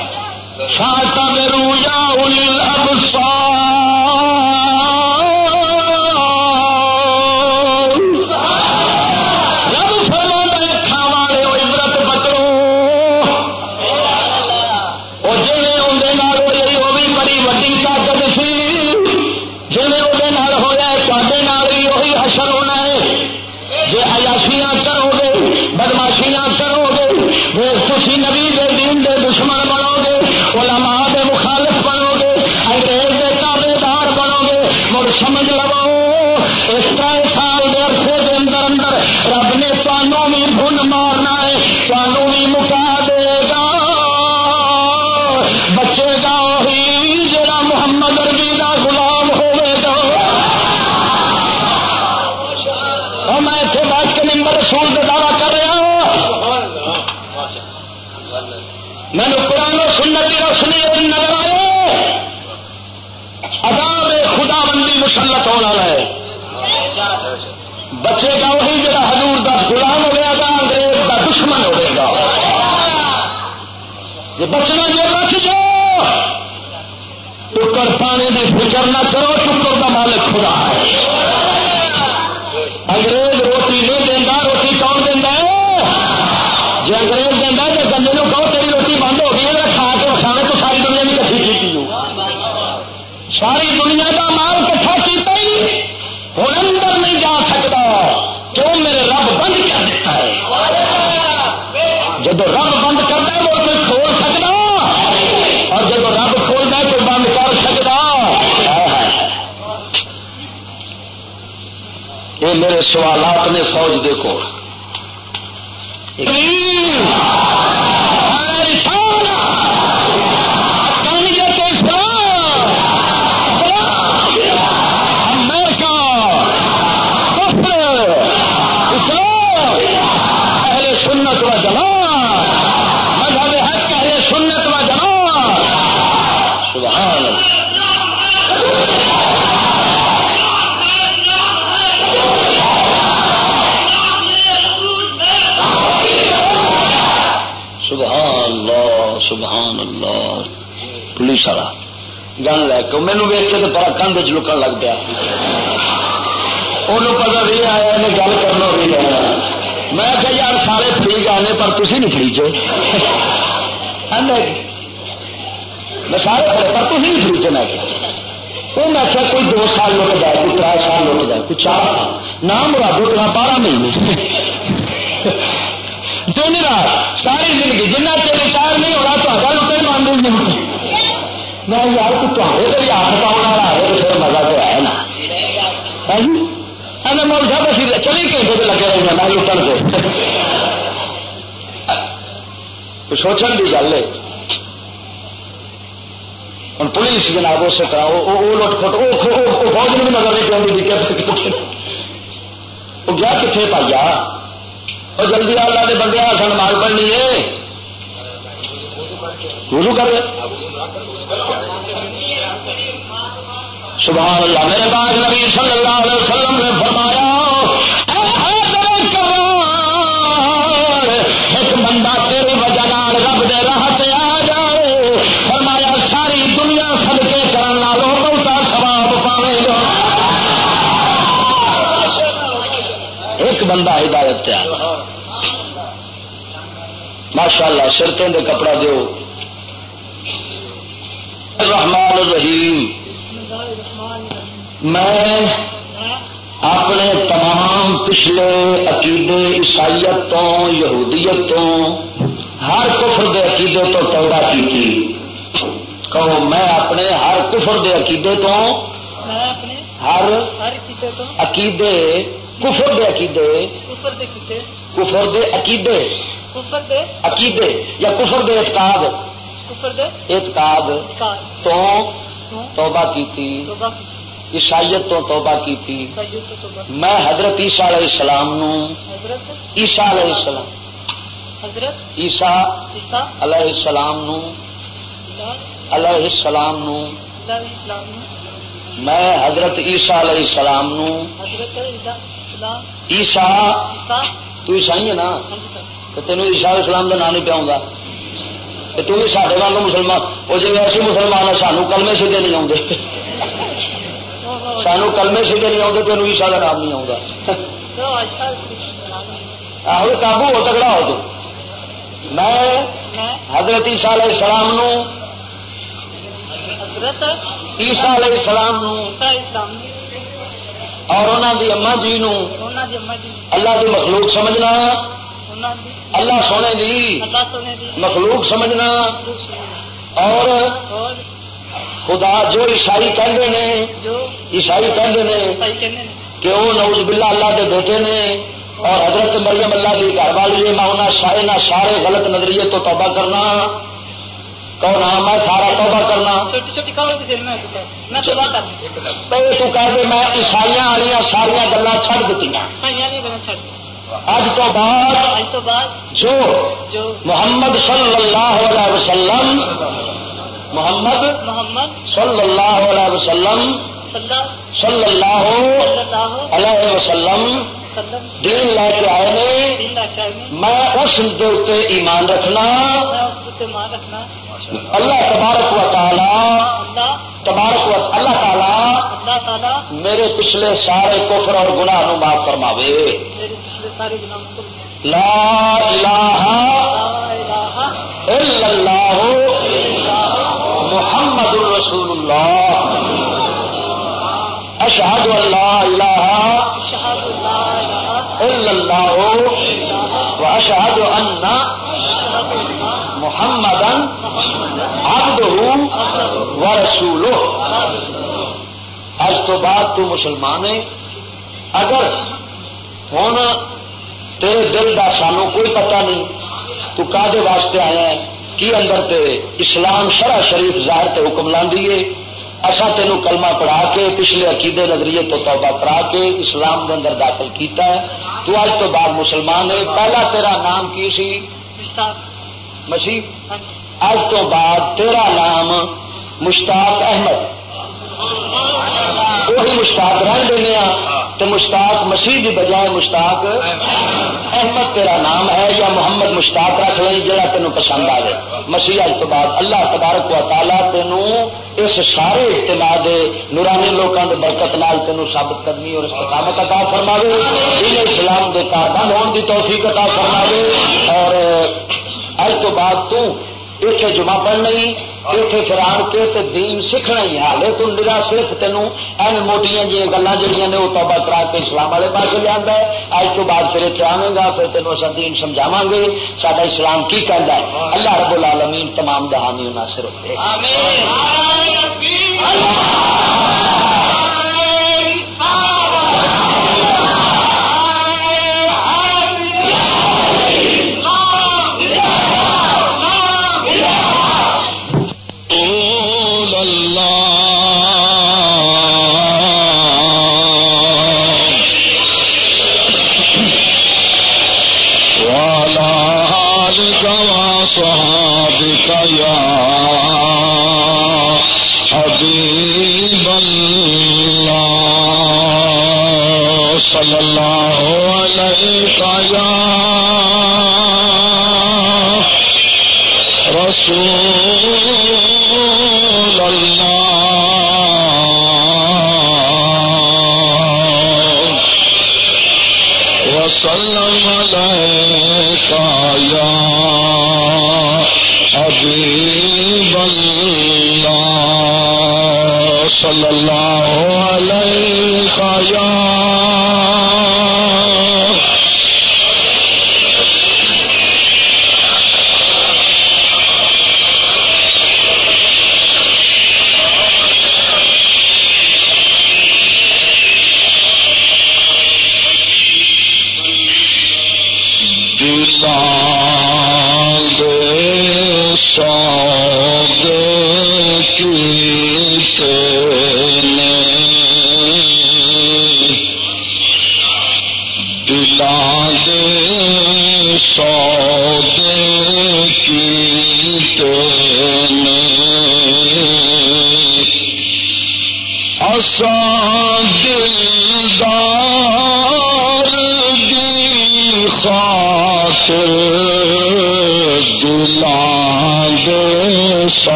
سات رویا ابسار بچنا جو بچ جاؤ ٹکر پانی کی فکر نہ کرو ٹکر کا مالک خدا ہے انگریز روٹی نہیں دینا روٹی کون دینا جی انگریز دینا تو گندے کہو تیری روٹی بند ہو گئی ہے کھا کے کھانے تو ساری دنیا کی کٹھی کی ساری دنیا کا مال کٹھا کیتا ہی ہوں اندر نہیں جا سکتا کیوں میرے رب بند کر دیتا ہے جب رب بند کرتا ہے وہ کوئی کھول سکتا اور جب رب کھولتا ہے تو بند کر سکتا یہ میرے سوالات نے فوج دیکھو۔ گن لے کے مینو ویک کے تو بڑا کندھ چ لکن لگ پیا۔ انہوں پتا بھی آیا نے گل کرنا بھی ہے میں کہ یار سارے فری گانے پر تھی نہیں فری چے میں سارے کھڑے پر تھی نہیں فری چ میں وہ میں کیا کوئی دو سال لوگ جائے، کوئی تر سال لوگ جائے، کوئی چار نام مرادو تو بارہ مہینے دن رات ساری زندگی، جنہ چر ریٹائر نہیں ہونا تو لٹے مانگ نہیں میں یار تو تے تو ہاتھ پاؤن والا ہے تو پھر مزہ تو ہے نا مول صاحب اسی چلی گھنٹے سے لگے رہے میں لٹن سے سوچن کی گل ہے ہوں پولیس جناب اس طرح وہ لٹ کھٹ وہ فوج نے بھی نظر نہیں پہ وہ گیا کتنے پایا اور جلدی اللہ کے بندے سن مال پڑنی ہے وضو کر سبحان اللہ، میرے پاس نبی صلی اللہ علیہ وسلم نے فرمایا ایک بندہ تیری وجہ رب دے راہ آ جائے۔ فرمایا، ساری دنیا سدکے کرنے والوں بہتا سواب پاوے گا۔ ایک بندہ ہدایت ماشاء اللہ سرتے دے کپڑا دو رحمان الرحیم۔ میں اپنے تمام پچھلے عقیدے عیسائیت تو یہودیت تو ہر کفر دے عقیدے تو توبہ کی تھی کہو میں اپنے ہر کفر دے عقیدے تو ہر عقیدے کفر دے عقیدے کفر دے عقیدے عقیدے یا کفر دے اعتقاد۔ اعتقاد تو توبہ کی تھی عیسائیت تو توبہ کی میں حضرت عیسیٰ علیہ السلام نو عیسیٰ علیہ السلام۔ عیسیٰ علیہ السلام نو علیہ السلام نو میں حضرت عیسیٰ علیہ السلام نو عیسیٰ تو عیسائی ہے نا؟ تو تینوں عیسا اسلام کا نام نہیں پیا تو بھی سارے واگ مسلمان وہ جی ایسے مسلمان ہیں سانو کلمے سیدے نہیں آتے سانو کلمے سیدے نہیں آتے تینوں عیسا کا نام نہیں آتا آہو قابو ہو تگڑا ہو تو میں حضرت عیسا علیہ السلام نو علیہ السلام نو اور انہوں دی اما جی نو اللہ کی مخلوق سمجھنا اللہ سونے دی مخلوق سمجھنا۔ اور خدا جو عیسائی کہتے ہیں عیسائی کہتے ہیں کہ وہ نوز بلا اللہ کے بیٹے نے اور حضرت مریم اللہ کی گھر والی ہے میں انہیں سارے غلط نظریے تو توبہ کرنا۔ کون ہاں؟ میں سارا توبہ کرنا۔ تو کہہ دے میں عیسائی والی ساریا گلا چڑ دیتی اج تو بعد جو محمد صلی اللہ علیہ وسلم محمد صلی اللہ علیہ وسلم صلی اللہ علیہ وسلم دین لے کے آئے نے میں اس ایمان رکھنا۔ اللہ تبارک و تعالی تبارک و اللہ تعالی میرے پچھلے سارے کفر اور گناہ نو معاف فرماوے۔ لا الہ الا اللہ محمد الرسول اللہ۔ اشہد اللہ الہ الا اللہ و اشہد ان محمد عبدہ و رسولہ آج تو بعد تو مسلمان ہے اگر ہوں تیرے دل کا سانو کوئی پتہ نہیں، تو کادے واسطے آیا ہے؟ کی اندر تے اسلام شرع شریف ظاہر تے حکم لاندی اصا تینوں کلمہ پڑھا کے، پچھلے عقیدے نظریے تو توبہ کرا کے اسلام دے اندر داخل کیتا ہے۔ تو اج تو بعد مسلمان ہے پہلا تیرا نام کی سی؟ مسیح اج تو بعد تیرا نام مشتاق احمد۔ وہی مشتاق رہ دینا تو مشتاق مسیح کی بجائے مشتاق احمد تیرا نام ہے یا محمد مشتاق رکھ لیں جا تین پسند آ جائے مسیح اج تو بعد اللہ تبارک و تعالیٰ تینوں اس سارے اجتماع دے نورانی لوگوں کے برکت نال تینوں ثابت کرنی اور استقامت عطا فرماوے۔ دین اسلام کے کاربند ہونے کی توفیق عطا فرماوے اور اج تو بعد تو اتنے جمع پڑھنی اتنے پھر آن کے تے دین سیکھنا ہی حال تو نرا صرف تینوں این موٹیاں جی گلا جہاں نے وہ توبہ کرا کے اسلام والے پاس لیا ہے۔ اج تو بعد پھر اتنے آئے گا پھر تینوں اصل دین سمجھاوا گے سارا اسلام کی کہہ ہے؟ اللہ رب العالمین تمام دہانی ناصر ہوتے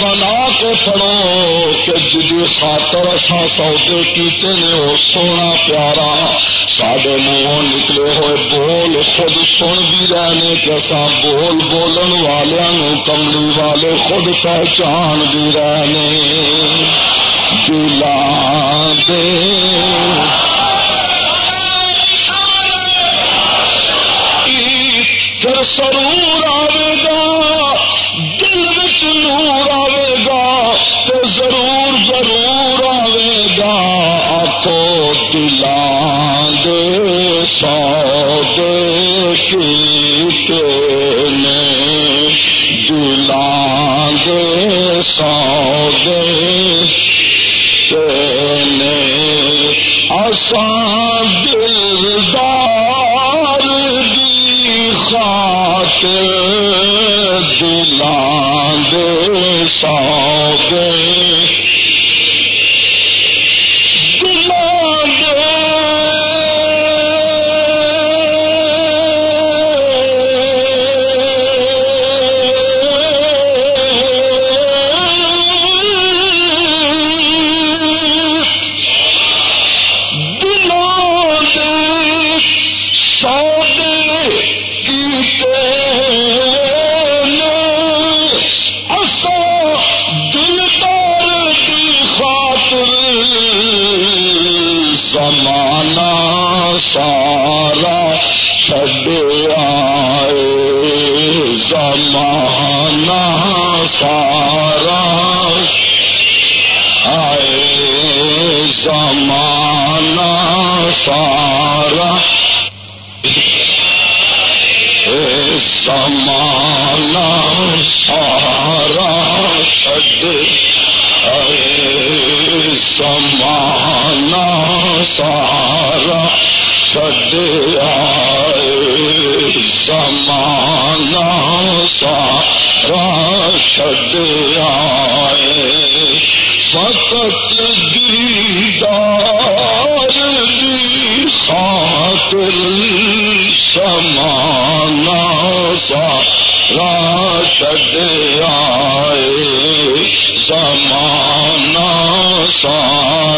بنا کے سودے کیتے نے، وہ سونا پیارا سڈے منہ نکلے ہوئے بول خود سن بھی رہے کیسا بول بولن والوں کملی والے خود پہچان بھی رہے دلا دے۔ سرور آئے گا آسان سارا چھڈ آئے، زمانہ سارا چھڈ آئے۔ فقط دیدار دی خاطر سمانا سارا چھڈ آئے۔ زمانہ سارا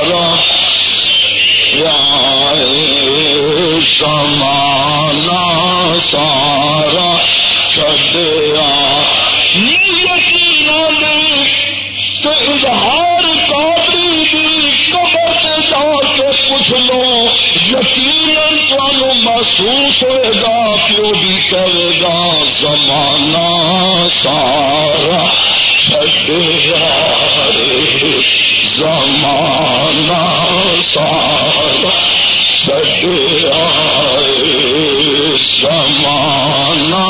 زمانہ سارا چڈیا نیت نے اظہار قادری دی قبر تے جا کے پوچھ لو۔ یقیناً تمہوں محسوس ہوئے گا پیو بھی کرے گا۔ زمانہ سارا چڈیا رے زمانہ سارا سد آئے زمانہ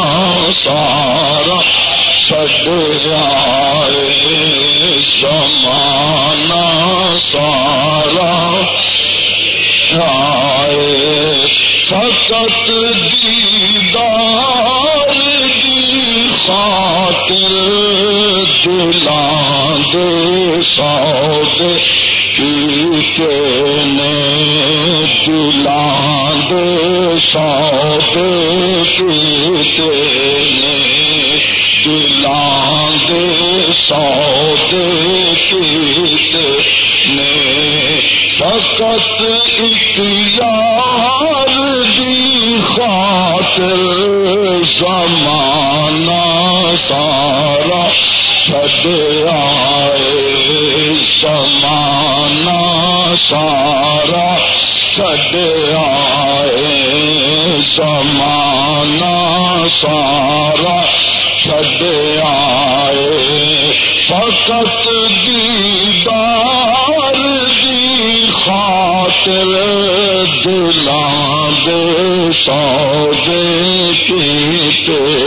سارا سد آئے زمانہ سارا آئے فقط دیدار دی خاطر دلان دے سود کی نے جلاند سود پیتے نے جلاند سود نے سکت ایک دی خاطر زمانہ سارا چھڈ آئے، زمانہ سارا چھڈ آئے سمانا سارا چھڈ آئے۔ فقط دیدار دی خاطر دلان دے سودے کیتے۔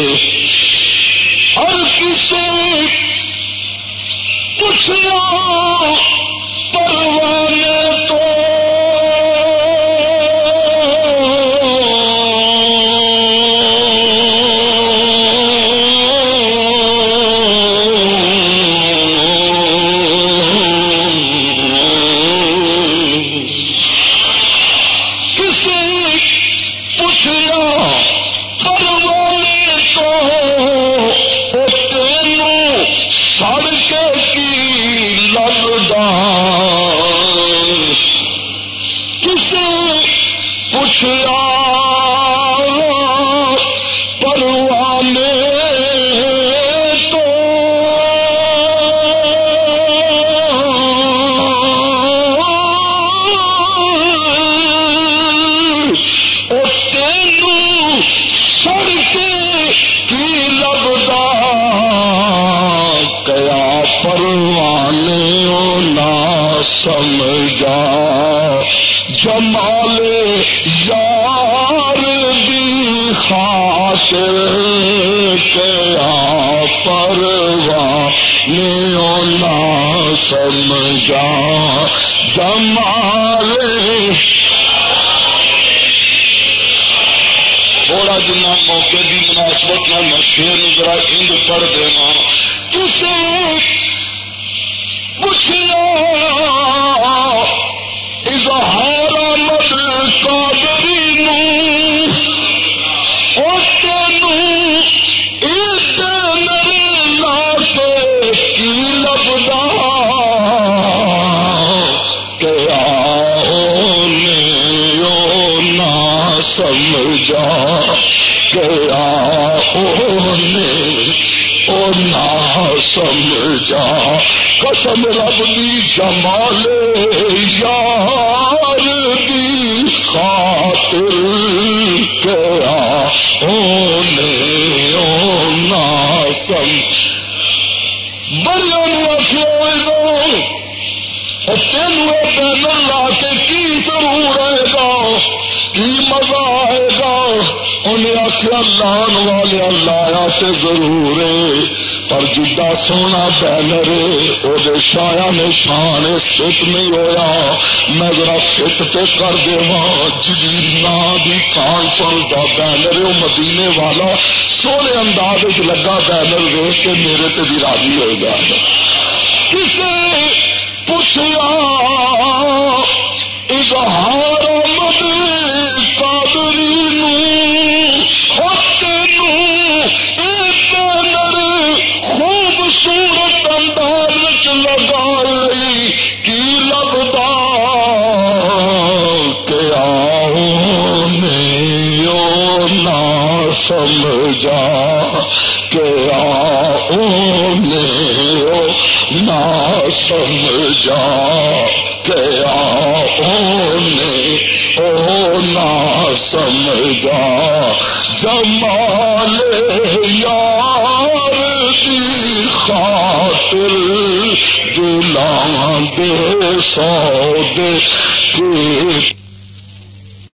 لبدا کیا پروانے او نہ سمجھا، جمال یار دی خاطر کیا پروانے او نا سمجھا، جمال تھوڑا جنا موقع کی مناسبت میں شیر ذرا ہند پڑھ دینا کسی پوچھنا اظہار گیا نہ سمجھا قسم رب دی جمال یار دی خاطر کیا نہ سم بڑی آخر تینوں پینل لا کے کی ضرور ہے گا؟ کی مزہ انہیں آخیا لان والے لایا تے ضرور پر جدا سونا بینر وہ شایا نے شان سٹ نہیں ہویا۔ میں ذرا فٹ پہ کر دے جی نا بھی کانفرنس کا بینر وہ مدینے والا سونے انداز لگا بینر دیکھ کے میرے تے بھی راضی ہو جائے۔ کسی پوچھا اظہار سمجھا کہ نہ سمجھا کہ او نہ سمجھا جمال یار کی خاطر دلان دے سو دے